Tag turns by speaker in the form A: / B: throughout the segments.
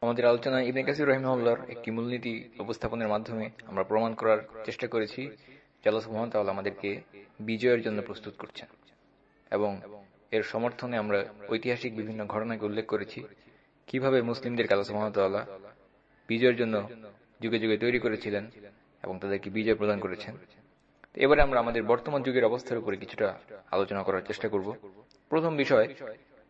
A: আমাদের আলোচনায় ইবনে কাসির রহিমউল্লাহর একটি মূলনীতি উপস্থাপনের মাধ্যমে আমরা প্রমাণ করার চেষ্টা করেছি সুবহানাহু ওয়া তাআলা আমাদেরকে বিজয়ের জন্য প্রস্তুত করছেন এবং এর সমর্থনে আমরা ঐতিহাসিক বিভিন্ন ঘটনাকে উল্লেখ করেছি। কীভাবে মুসলিমদের ওয়া তাআলা বিজয়ের জন্য যুগে যুগে তৈরি করেছিলেন এবং তাদেরকে বিজয় প্রদান করেছেন। এবারে আমরা আমাদের বর্তমান যুগের অবস্থার উপরে কিছুটা আলোচনা করার চেষ্টা করব। প্রথম বিষয়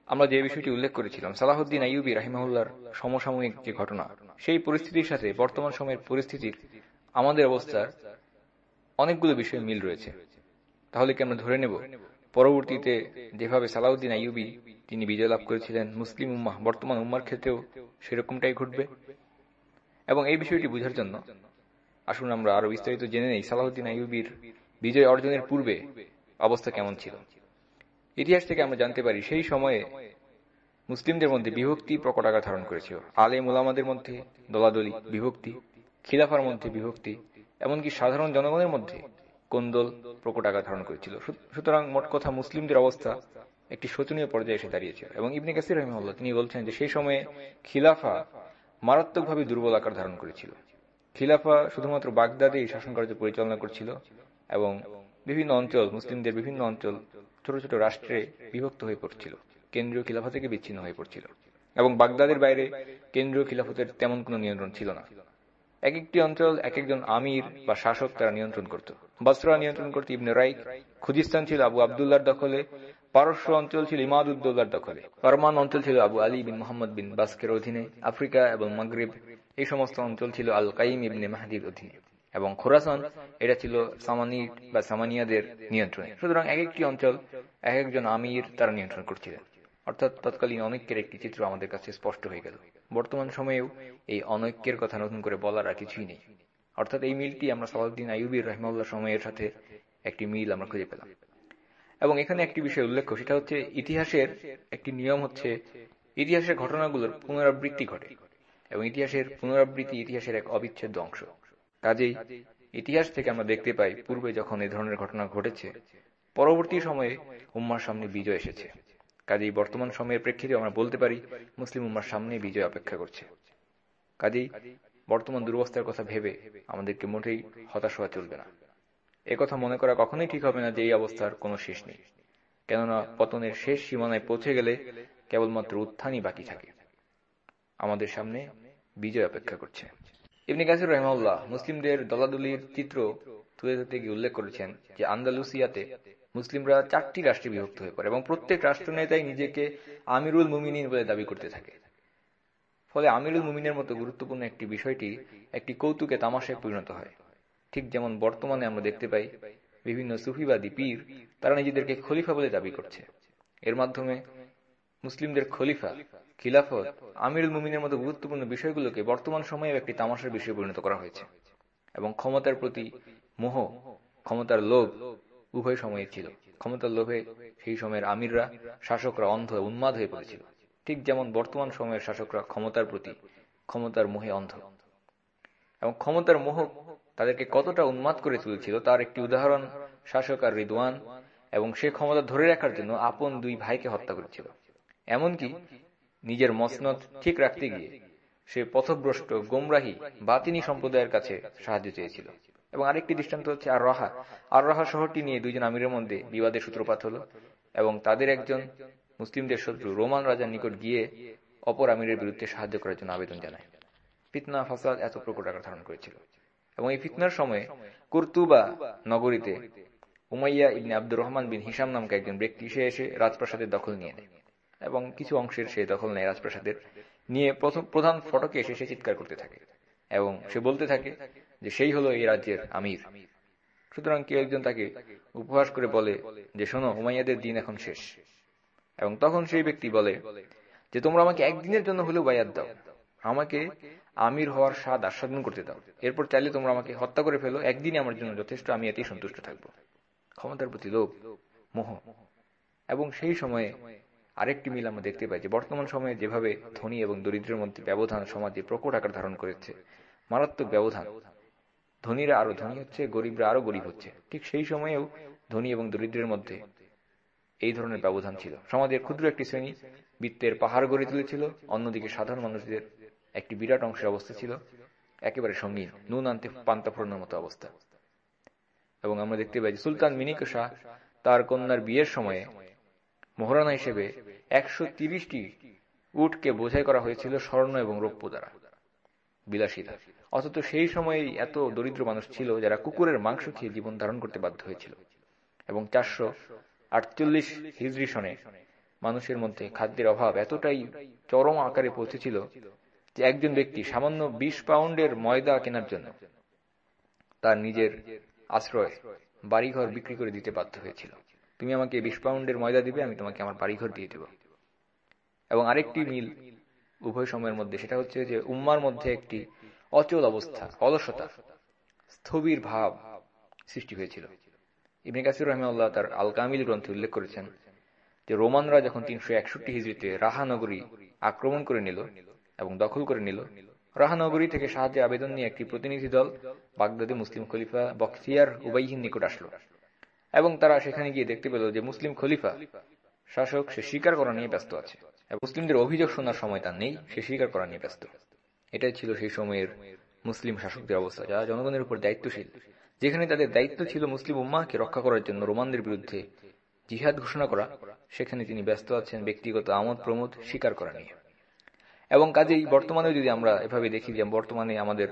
A: আমরা যে বিষয়টি উল্লেখ করেছিলাম, সালাহুদ্দিন আইয়ুবী রাহিমাহুল্লার সমসাময়িক যে ঘটনা, সেই পরিস্থিতির সাথে বর্তমান সময়ের পরিস্থিতির আমাদের অবস্থার অনেকগুলো বিষয়ে মিল রয়েছে। তাহলে কি আমরা ধরে নেব, পরবর্তীতে যেভাবে সালাউদ্দিন আইয়ুবী তিনি বিজয় লাভ করেছিলেন, মুসলিম উম্মাহ, বর্তমান উম্মার ক্ষেত্রেও সেরকমটাই ঘটবে? এবং এই বিষয়টি বোঝার জন্য আসুন আমরা আরও বিস্তারিত জেনে নেই, সালাহুদ্দিন আইয়ুবীর বিজয় অর্জনের পূর্বে অবস্থা কেমন ছিল? ইতিহাস থেকে আমরা জানতে পারি সেই সময়ে মুসলিমদের মধ্যে বিভক্তি প্রকট আকার ধারণ করেছিল। আলে মুলামাদের মধ্যে দলাদলি, বিভক্তি, খিলাফার মধ্যে বিভক্তি, এমনকি সাধারণ জনগণের মধ্যে কোন্দল প্রকট আকার ধারণ করেছিল। সুতরাং মোট কথা মুসলিমদের অবস্থা একটি শোচনীয় পর্যায়ে এসে দাঁড়িয়েছিল এবং ইবনে কাসির রহমল্লা তিনি বলছেন যে সেই সময়ে খিলাফা মারাত্মকভাবে দুর্বল আকার ধারণ করেছিল। খিলাফা শুধুমাত্র বাগদাদেই শাসন কার্য পরিচালনা করছিল এবং বিভিন্ন অঞ্চল, মুসলিমদের বিভিন্ন অঞ্চল ছোট ছোট রাষ্ট্রে বিভক্ত হয়ে পড়ছিল, কেন্দ্রীয় খিলাফা থেকে বিচ্ছিন্ন হয়ে পড়ছিল এবং বাগদাদের বাইরে কেন্দ্রীয় খিলাফতের তেমন কোনো নিয়ন্ত্রণ ছিল না। এক একটি অঞ্চল এক একজন আমির বা শাসক তারা নিয়ন্ত্রণ করত। বস্ত্রা নিয়ন্ত্রণ করত ইবনে রাইক খুজিস্তান ছিল আবু আবদুল্লার দখলে, পারস্য অঞ্চল ছিল ইমাদুদ্দৌলার দখলে পারমান অঞ্চল ছিল আবু আলী বিন মোহাম্মদ বিন বাস্কের অধীনে, আফ্রিকা এবং মাগরিব, এই সমস্ত অঞ্চল ছিল আল কাইম ইবনে মাহাদির অধীনে। এবং খোরাসান, এটা ছিল সামানি বা সামানিয়াদের নিয়ন্ত্রণে। সুতরাং এক একটি অঞ্চল এক একজন আমির তারা নিয়ন্ত্রণ করছিলেন। অর্থাৎ তৎকালীন অনৈক্যের একটি চিত্র আমাদের কাছে স্পষ্ট হয়ে গেল। বর্তমান সময়েও এই অনৈক্যের কথা নতুন করে বলার আর কিছুই নেই। অর্থাৎ এই মিলটি আমরা সালাউদ্দিন আইয়ুবির রহমাল্লাহ সময়ের সাথে একটি মিল আমরা খুঁজে পেলাম। এবং এখানে একটি বিষয় উল্লেখ্য সেটা হচ্ছে ইতিহাসের একটি নিয়ম হচ্ছে, ইতিহাসের ঘটনাগুলোর পুনরাবৃত্তি ঘটে। এবং ইতিহাসের পুনরাবৃত্তি ইতিহাসের এক অবিচ্ছেদ্য অংশ। কাজেই ইতিহাস থেকে আমরা দেখতে পাই, পূর্বে যখন এই ধরনের ঘটনা ঘটেছে, পরবর্তী সময়ে উম্মার সামনে বিজয় এসেছে। কাজেই বর্তমান সময়ের প্রেক্ষিতে আমরা বলতে পারি, মুসলিম উম্মার সামনে বিজয় অপেক্ষা করছে। কাজেই বর্তমান দুরবস্থার কথা ভেবে আমাদেরকে মোটেই হতাশ হওয়া চলবে না। কথা মনে করা কখনোই ঠিক হবে না যে এই অবস্থার কোনো শেষ নেই। কেননা পতনের শেষ সীমানায় পৌঁছে গেলে কেবলমাত্র উত্থানই বাকি থাকে। আমাদের সামনে বিজয় অপেক্ষা করছে। ইবনি কাসির রহমাউল্লাহ মুসলিমদের দলাদলির চিত্র তুলে ধরতে গিয়ে উল্লেখ করেছেন যে আন্দালুসিয়াতে মুসলিমরা চারটি রাষ্ট্রে বিভক্ত হয়ে পড়ে এবং প্রত্যেক রাষ্ট্রনেতাই নিজেকে আমিরুল মুমিনিন বলে দাবি করতে থাকে। ফলে আমিরুল মুমিনের মতো গুরুত্বপূর্ণ একটি বিষয়টি একটি কৌতুকে তামাশায় পরিণত হয়। ঠিক যেমন বর্তমানে আমরা দেখতে পাই বিভিন্ন সুফিবাদী পীর তারা নিজেদেরকে খলিফা বলে দাবি করছে। এর মাধ্যমে মুসলিমদের খলিফা খিলাফত আমিরুল মুমিনের মতো গুরুত্বপূর্ণ বিষয়গুলোকে বর্তমান সময়ে একটি তামাশার বিষয়ে পরিণত করা হয়েছে এবং ক্ষমতার প্রতি মোহ, ক্ষমতার লোভ উভয় সময়ে ছিল। ক্ষমতার লোভে সেই সময়ের আমিররা শাসকরা অন্ধ উন্মাদ হয়ে পড়েছিল। ঠিক যেমন বর্তমান সময়ের শাসকরা ক্ষমতার প্রতি ক্ষমতার মোহে অন্ধ। এবং ক্ষমতার মোহ তাদেরকে কতটা উন্মাদ করে তুলেছিল তার একটি উদাহরণ শাসক আর রিদওয়ান এবং সে ক্ষমতা ধরে রাখার জন্য আপন দুই ভাইকে হত্যা করেছিল। এমনকি নিজের মসনদ ঠিক রাখতে গিয়ে সে পথভ্রষ্ট, গোমরাহী, বাতিনি সম্প্রদায়ের কাছে সাহায্য চেয়েছিল। এবং আরেকটি দৃষ্টান্ত হচ্ছে আর রহা আর রহা শহরটি নিয়ে দুইজন আমিরের মধ্যে বিবাদের সূত্রপাত হল এবং তাদের একজন মুসলিমদের শত্রু রোমান রাজার নিকট গিয়ে অপর আমিরের বিরুদ্ধে সাহায্য করার জন্য আবেদন জানায়। ফিতনা ফাসাদ এত প্রকট আকার ধারণ করেছিল। এবং এই ফিতনার সময় কুর্তুবা নগরীতে উমাইয়া ইবনে আব্দুর রহমান বিন হিসাম নামকে একজন ব্যক্তি সে এসে রাজপ্রাসাদের দখল নিয়ে নেয়। এবং কিছু অংশের সে দখল নেয় রাজপ্রাসাদের। নিয়ে প্রথম, প্রধান ফটকে এসে সে চিৎকার করতে থাকে এবং সে বলতে থাকে যে সেই হলো এই রাজ্যের আমির। সুতরাং কেউ একজন তাকে উপহাস করে বলে যে শোনো হুমাইয়াদের দিন এখন শেষ। এবং তখন সেই ব্যক্তি বলে যে তোমরা আমাকে একদিনের জন্য হলেও বায়াত দাও। আমাকে আমির হওয়ার স্বাদ আস্বাদন করতে দাও। এরপর চাইলে তোমরা আমাকে হত্যা করে ফেলো। একদিনই আমার জন্য যথেষ্ট, আমি এতেই সন্তুষ্ট থাকব। ক্ষমতার প্রতি লোভ, মোহ। এবং সেই সময়ে আরেকটি মিল আমরা দেখতে পাই যে বর্তমান সময়ে যেভাবে ধনী এবং দরিদ্রের মধ্যে ব্যবধান সমাজে প্রকট আকার ধারণ করেছে, মারাত্মক ব্যবধান। ধনীরা আরও ধনী হচ্ছে, গরিবরা আরও গরিব হচ্ছে। ঠিক সেই সময়েও ধনী এবং দরিদ্রের মধ্যে এই ধরনের ব্যবধান ছিল। সমাজের ক্ষুদ্র একটি শ্রেণি বৃত্তের পাহাড় গড়ে তুলেছিল, অন্যদিকে সাধারণ মানুষদের একটি বিরাট অংশের অবস্থা ছিল, একেবারে সঙ্গীন, নুন আনতে পান্তা ফোড়ানোর মতো অবস্থা। এবং আমরা দেখতে পাই যে সুলতান মিনিক তার কন্যার বিয়ের সময়ে মহারানা হিসেবে একশো তিরিশটি উটকে বোঝাই করা হয়েছিল স্বর্ণ এবং রৌপ্য দ্বারা। বিলাসিতা। অথচ সেই সময়ে এত দরিদ্র মানুষ ছিল যারা কুকুরের মাংস খেয়ে জীবন ধারণ করতে বাধ্য হয়েছিল। এবং চারশো আটচল্লিশ হিজরি সনে মানুষের মধ্যে খাদ্যের অভাব এতটাই চরম আকারে পৌঁছেছিল যে একজন ব্যক্তি সামান্য বিশ পাউন্ডের ময়দা কেনার জন্য তার নিজের আশ্রয় বাড়িঘর বিক্রি করে দিতে বাধ্য হয়েছিল। তুমি আমাকে বিশ পাউন্ডের ময়দা দিবে, আমি তোমাকে আমার বাড়িঘর দিয়ে দেব। এবং আরেকটি মিল উভয় সময়ের মধ্যে, সেটা হচ্ছে যে উম্মার মধ্যে একটি অচল অবস্থা, অলসতা, স্থবির ভাব সৃষ্টি হয়েছিল। ইবনে কাসির রহমাল্লাহ তার আল কামিল গ্রন্থে উল্লেখ করেছেন যে রোমানরা যখন তিনশো একষট্টি হিজড়িতে রাহানগরী আক্রমণ করে নিল এবং দখল করে নিল রাহানগরী থেকে সাহায্যে আবেদন নিয়ে একটি প্রতিনিধি দল বাগদাদে মুসলিম খলিফা বক্তিয়ার উবাইহিন নিকট আসলো। এবং তারা সেখানে গিয়ে দেখতে পেল যে মুসলিম খলিফা, শাসক, সে স্বীকার করা নিয়ে ব্যস্ত আছে। মুসলিমদের অভিযোগ শোনার সময় তার নেই, সে স্বীকার করা নিয়ে ব্যস্ত। এটাই ছিল সেই সময়ের মুসলিম শাসকদের অবস্থা, যারা জনগণের উপর দায়িত্বশীল। যেখানে তাদের দায়িত্ব ছিল মুসলিম উম্মাকে রক্ষা করার জন্য রোমানদের বিরুদ্ধে জিহাদ ঘোষণা করা, সেখানে তিনি ব্যস্ত আছেন ব্যক্তিগত আমোদ প্রমোদ স্বীকার করা নিয়ে। এবং কাজেই বর্তমানে যদি আমরা এভাবে দেখি যে বর্তমানে আমাদের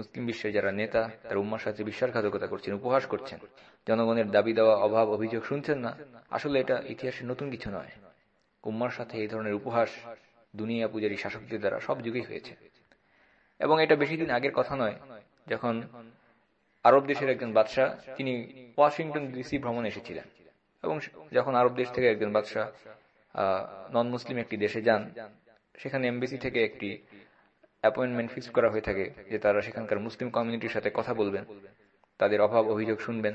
A: মুসলিম বিশ্বের যারা নেতা, তার উম্মার সাথে বিশ্বাসঘাতকতা করছেন, উপহাস করছেন। জনগণের দাবি দেওয়া, অভাব, অভিযোগ শুনছেন না। আসলে এটা ইতিহাসের নতুন কিছু নয়। উম্মার সাথে এই ধরনের উপহাস দুনিয়া পূজারী শাসকদের দ্বারা সব যুগেই হয়েছে। এবং এটা বেশি দিন আগের কথা নয়, যখন আরব দেশের একজন বাদশাহ, তিনি ওয়াশিংটন ডিসি ভ্রমণে এসেছিলেন। এবং যখন আরব দেশ থেকে একজন বাদশাহ নন মুসলিম একটি দেশে যান, সেখানে এমবিসি থেকে একটি অ্যাপয়েন্টমেন্ট ফিক্স করা হয়ে থাকে যে তারা সেখানকার মুসলিম কমিউনিটির সাথে কথা বলবেন, তাদের অভাব, অভিযোগ শুনবেন।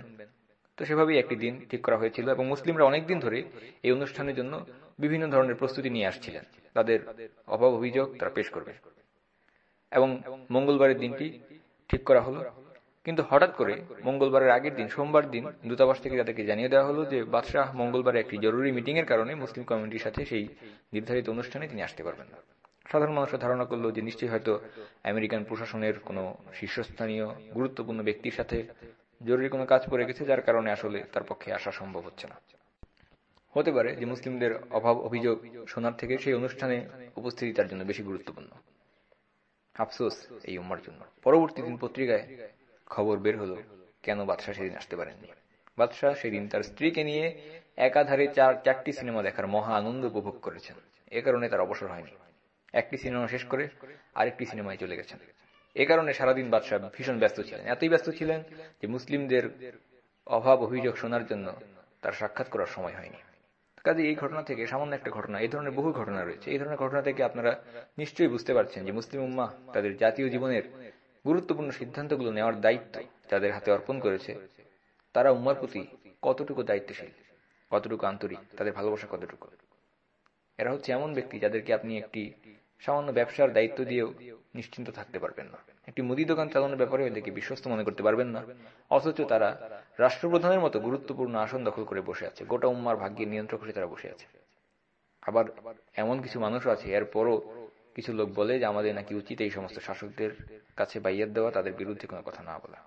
A: তো সেভাবেই একটি দিন ঠিক করা হয়েছিল এবং মুসলিমরা অনেকদিন ধরে এই অনুষ্ঠানের জন্য বিভিন্ন ধরনের প্রস্তুতি নিয়ে আসছিলেন। তাদের অভাব, অভিযোগ তারা পেশ করবে। এবং মঙ্গলবারের দিনটি ঠিক করা হলো। কিন্তু হঠাৎ করে মঙ্গলবারের আগের দিন, সোমবার দিন দূতাবাস থেকে তাদেরকে জানিয়ে দেওয়া হলো যে বাদশাহ মঙ্গলবারে একটি জরুরি মিটিং এর কারণে মুসলিম কমিউনিটির সাথে সেই নির্ধারিত অনুষ্ঠানে তিনি আসতে পারবেন না। সাধারণ মানুষের ধারণা করল যে নিশ্চয়ই হয়তো আমেরিকান প্রশাসনের কোনো শীর্ষস্থানীয় গুরুত্বপূর্ণ ব্যক্তির সাথে জরুরি কোনো কাজ পড়ে গেছে, যার কারণে আসলে তার পক্ষে আসা সম্ভব হচ্ছে না। হতে পারে যে মুসলিমদের অভাব অভিযোগ শোনার থেকে সেই অনুষ্ঠানে উপস্থিতি তার জন্য বেশি গুরুত্বপূর্ণ। আফসোস এই উম্মার জন্য। পরবর্তী দিন পত্রিকায় খবর বের হলো, কেন বাদশাহ সেদিন আসতে পারেননি? বাদশাহ সেদিন তার স্ত্রীকে নিয়ে একাধারে চার, চারটি সিনেমা দেখার মহা আনন্দ উপভোগ করেছেন। এ কারণে তার অবসর হয়নি। একটি সিনেমা শেষ করে আরেকটি সিনেমায় চলে গেছেন। এ কারণে সারাদিন বাদশাহ ভীষণ ব্যস্ত ছিলেন। এতই ব্যস্ত ছিলেন যে মুসলিমদের অভাব অভিযোগ শোনার জন্য তার সাক্ষাৎ করার সময় হয়নি। কাজে এই ঘটনা থেকে, সামান্য একটা ঘটনা এই ধরনের বহু ঘটনা রয়েছে। এই ধরনের ঘটনা থেকে আপনারা নিশ্চয়ই বুঝতে পারছেন যে মুসলিম উম্মা তাদের জাতীয় জীবনের গুরুত্বপূর্ণ সিদ্ধান্তগুলো নেওয়ার দায়িত্ব যাদের হাতে অর্পণ করেছে। তারা উম্মার প্রতি কতটুকু দায়িত্বশীল, কতটুকু আন্তরিক, তাদের ভালোবাসা কতটুকু? এরা হচ্ছে এমন ব্যক্তি যাদেরকে আপনি একটি সামান্য ব্যবসার দায়িত্ব দিয়েও নিশ্চিন্ত থাকতে পারবেন না। একটি মুদি দোকান চালানোর ব্যাপারে এদেরকে বিশ্বস্ত মনে করতে পারবেন না। অথচ তারা রাষ্ট্রপ্রধানের মতো গুরুত্বপূর্ণ আসন দখল করে বসে আছে। গোটা উম্মার ভাগ্যের নিয়ন্ত্রক হয়ে তারা বসে আছে। আবার এমন কিছু মানুষও আছে। এরপরও কিছু লোক বলে যে, আমাদের নাকি উচিত এই সমস্ত শাসকদের কাছে বাইয়াত দেওয়া, তাদের বিরুদ্ধে কোনো কথা না বলা।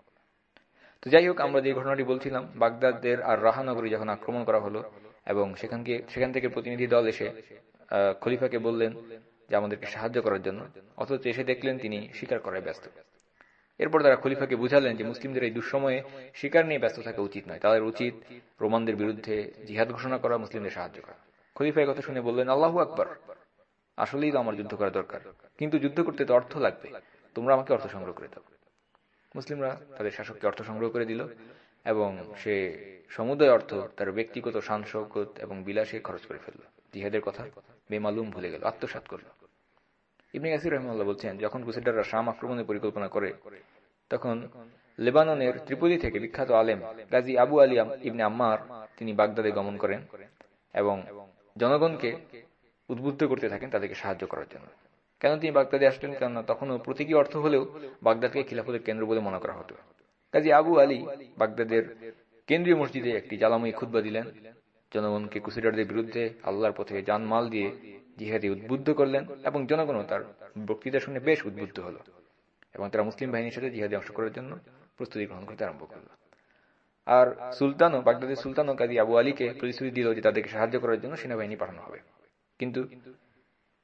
A: তো যাই হোক, আমরা যে ঘটনাটি বলছিলাম, বাগদাদের আর রাহানগরী যখন আক্রমণ করা হলো এবং সেখানকে সেখান থেকে প্রতিনিধি দল এসে খলিফাকে বললেন যে আমাদেরকে সাহায্য করার জন্য, অথচ এসে দেখলেন তিনি স্বীকার করায় ব্যস্ত। এরপর তারা খলিফাকে বুঝালেন যে মুসলিমদের এই দুঃসময়ে শিকার নিয়ে ব্যস্ত থাকা উচিত নয়। তাদের উচিত রোমানদের বিরুদ্ধে জিহাদ ঘোষণা করা, মুসলিমদের সাহায্য করা। খলিফা কথা শুনে বললেন, আল্লাহু আকবর। আসলেই তো আমার যুদ্ধ করা দরকার। কিন্তু যুদ্ধ করতে তো অর্থ লাগবে। তোমরা আমাকে অর্থ সংগ্রহ করে দাও। মুসলিমরা তাদের শাসককে অর্থ সংগ্রহ করে দিল এবং সে সমুদয় অর্থ তার ব্যক্তিগত শান শৌকত এবং বিলাসে খরচ করে ফেলল। জিহাদের কথা বেমালুম ভুলে গেল আত্মসাত করল। ইবনে ইয়াসির রহমাল্লাহ বলছেন, যখন ক্রুসেডাররা শাম আক্রমণের পরিকল্পনা করে, তখন লেবাননের ত্রিপুলি থেকে বিখ্যাত আলেম গাজী আবু আলী ইবনে আম্মার তিনি বাগদাদে গমন করেন এবং জনগণকে উদ্বুদ্ধ করতে থাকেন তাদেরকে সাহায্য করার জন্য। কেন তিনি বাগদাদে আসলেন? কেননা তখনও প্রতীকী অর্থ হলেও বাগদাদকে খিলাফতের কেন্দ্র বলে মনে করা হতো। কাজী আবু আলী বাগদাদের কেন্দ্রীয় মসজিদে একটি জ্বালাময়ী খুদ্া দিলেন। জনগণকে কুসিডারদের বিরুদ্ধে আল্লাহর পথে জানমাল দিয়ে জিহাদি উদ্বুদ্ধ করলেন এবং জনগণও তার বক্তৃতা শুনে বেশ উদ্বুদ্ধ হল এবং তারা মুসলিম বাহিনীর সাথে জিহাদি অংশ করার জন্য প্রস্তুতি গ্রহণ করতে আরম্ভ করল। আর সুলতানও বাগদাদের সুলতানও কাজী আবু আলীকে প্রতিশ্রুতি দিল যে তাদেরকে সাহায্য করার জন্য সেনাবাহিনী পাঠানো হবে। কিন্তু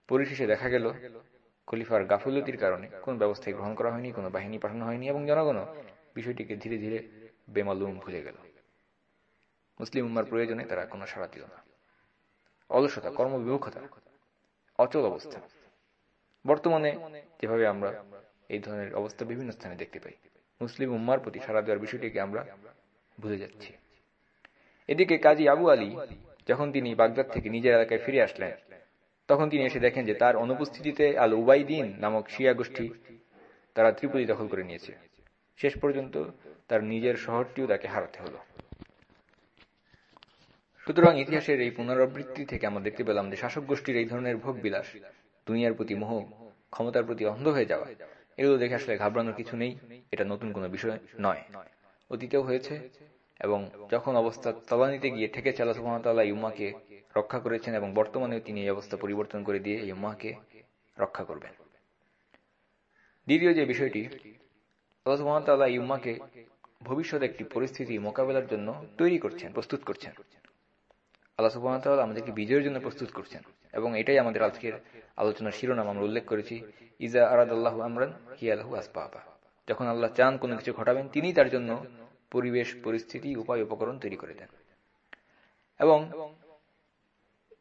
A: পরিশেষে দেখা গেল, খলিফার গাফুলতির কারণে কোন ব্যবস্থায় গ্রহণ করা হয়নি, কোনো বাহিনী পাঠানো হয়নি এবং জনগণও বিষয়টিকে ধীরে ধীরে বেমালুম ভুলে গেল। মুসলিম উম্মার প্রয়োজনে তারা কোনো সাড়া দিল না। অলসতা, কর্মবিমুখতা অচল অবস্থা। বর্তমানে যেভাবে আমরা এই ধরনের অবস্থা বিভিন্ন স্থানে দেখতে পাই। মুসলিম উম্মার প্রতি সাড়া দেওয়ার বিষয়টিকে আমরা ভুলে যাচ্ছি। এদিকে কাজী আবু আলী যখন তিনি বাগদাদ থেকে নিজের এলাকায় ফিরে আসলেন, তখন তিনি এসে দেখেন যে তার অনুপস্থিতিতে আল উবাইদিন নামক শিয়া গোষ্ঠী তারা ত্রিপুরি দখল করে নিয়েছে। শেষ পর্যন্ত তার নিজের শহরটিও তাকে হারাতে হলো। সুতরাং ইতিহাসের এই পুনরাবৃত্তি থেকে আমরা দেখতে পেলাম যে শাসক গোষ্ঠীর এই ধরনের ভোগ বিলাস দুনিয়ার প্রতি মোহ, ক্ষমতার প্রতি অন্ধ হয়ে যাওয়া, এগুলো দেখে আসলে ঘাবড়ানোর কিছু নেই, এটা নতুন কোনো বিষয় নয়। অতীতেও হয়েছে এবং যখন অবস্থা তলানিতে গিয়ে ঠেকে চালা সুহামতাল্লাহ ইউমাকে রক্ষা করেছেন এবং বর্তমানেও তিনি এই অবস্থা পরিবর্তন করে দিয়ে এই উম্মাকে রক্ষা করবেন। দ্বিতীয় যে বিষয়টি, আল্লাহ সুহামতাল্লাহ ইউমাকে ভবিষ্যতে একটি পরিস্থিতি মোকাবেলার জন্য তৈরি করছেন, প্রস্তুত করছেন। আল্লাহ সুবাহতাল আমাদেরকে বিজয়ের জন্য প্রস্তুত করছেন। এবং এটাই আমাদের আজকের আলোচনার শিরোনাম, আমরা উল্লেখ করেছি, ইজা আরাদ আল্লাহ আমরান হিয়ালহু আসপাহা যখন আল্লাহ চান কোনো কিছু ঘটাবেন, তিনি তার জন্য পরিবেশ, পরিস্থিতি, উপায়, উপকরণ তৈরি করে দেন। এবং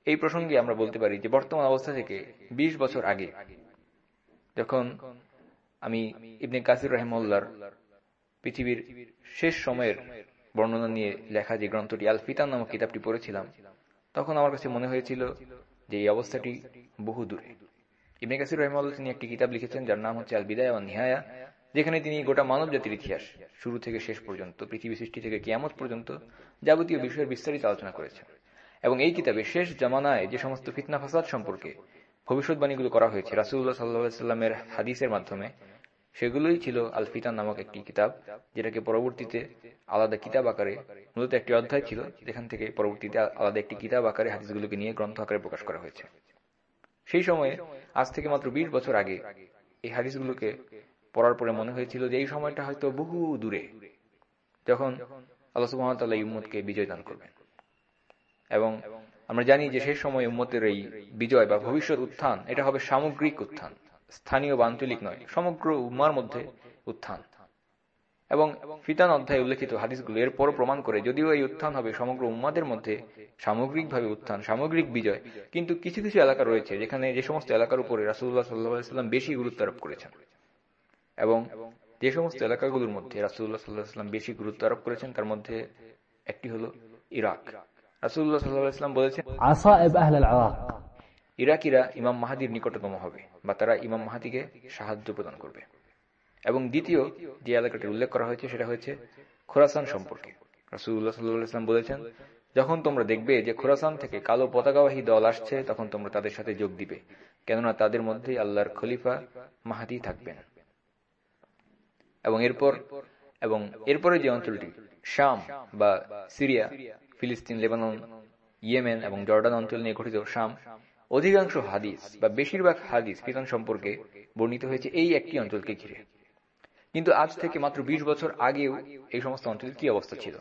A: এই প্রসঙ্গে আমরা বলতে পারি যে বর্তমান অবস্থা থেকে ২০ বছর আগে যখন আমি ইবনে কাসির রহমুল্লার পৃথিবীর শেষ সময়ের বর্ণনা নিয়ে লেখা যে গ্রন্থটি আল ফিতান নামক কিতাবটি পড়েছিলাম, তখন আমার কাছে মনে হয়েছিল যে এই অবস্থাটি বহু দূরে। ইবনে কাসির রহমাল্লাহ তিনি একটি কিতাব লিখেছেন যার নাম হচ্ছে আল বিদায় নিহায়া, যেখানে তিনি গোটা মানব জাতির ইতিহাস, শুরু থেকে শেষ পর্যন্ত, পৃথিবী সৃষ্টি থেকে কিয়ামত পর্যন্ত যাবতীয় বিষয়ের বিস্তারিত আলোচনা করেছেন। এবং এই কিতাবে শেষ জামানায় যে সমস্ত ফিতনা ফাসাদ সম্পর্কে ভবিষ্যৎবাণীগুলো করা হয়েছে রাসুল্লাহ সাল্লাহ সাল্লামের হাদিসের মাধ্যমে সেগুলোই ছিল আল ফিতান নামক একটি কিতাব, যেটাকে পরবর্তীতে আলাদা কিতাব আকারে, মূলত একটি অধ্যায় ছিল, যেখান থেকে পরবর্তীতে আলাদা একটি কিতাব আকারে হাদিসগুলোকে নিয়ে গ্রন্থ আকারে প্রকাশ করা হয়েছে। সেই সময়ে, আজ থেকে মাত্র ২০ বছর আগে এই হাদিসগুলোকে পড়ার পরে মনে হয়েছিল যে এই সময়টা হয়তো বহু দূরে, যখন আল্লাহ সুহামতাল্লাহ ইম্মতকে বিজয় দান করবেন। এবং আমরা জানি যে সেই সময় উম্মতের এই বিজয় বা ভবিষ্যৎ উত্থান, এটা হবে সামগ্রিক উত্থান। স্থানীয় বা আঞ্চলিক নয় সমগ্র উম্মার মধ্যে উত্থান। এবং ফিতান অধ্যায়ে উল্লেখিত হাদিসগুলো এরপর প্রমাণ করে যদিও এই উত্থান হবে সমগ্র উম্মাদের মধ্যে সামগ্রিকভাবে উত্থান সামগ্রিক বিজয়। কিন্তু কিছু কিছু এলাকা রয়েছে যেখানে যে সমস্ত এলাকার উপরে রাসুল্লাহ সাল্লাহাম বেশি গুরুত্ব আরোপ করেছেন। এবং যে সমস্ত এলাকাগুলোর মধ্যে রাসুল্লাহ সাল্লাহ সাল্লাম বেশি গুরুত্ব আরোপ করেছেন তার মধ্যে একটি হল ইরাক। রাসুল্লাহ সাল্লাহ সাল্লাম বলেছেন ইরাকিরা ইমাম মাহাদির নিকটতম হবে। বা তারা ইমাম মাহাদিকে সাহায্য প্রদান করবে। এবং দ্বিতীয় যে এলাকাটি উল্লেখ করা হয়েছে সেটা হয়েছে খোরাসান সম্পর্কে। রাসুল্লাহ সাল্লাম বলেছেন, যখন তোমরা দেখবে যে খোরাসান থেকে কালো পতাকাবাহী দল আসছে, তখন তোমরা তাদের সাথে যোগ দিবে, কেননা তাদের মধ্যে আল্লাহর খলিফা মাহাদি থাকবেন। এবং এরপর, এবং এরপরে যে অঞ্চলটি, শাম বা সিরিয়া, ফিলিস্তিন, লেবানন, ইয়েমেন এবং জর্ডান অঞ্চল নিয়ে গঠিত, শাম অধিকাংশ হাদিস বা বেশিরভাগ হাদিস ফিতন সম্পর্কে বর্ণিত হয়েছে এই একটি অঞ্চলকে ঘিরে। কিন্তু আজ থেকে মাত্র ২০ বছর আগেও এই সমস্ত অঞ্চলের কি অবস্থা ছিল?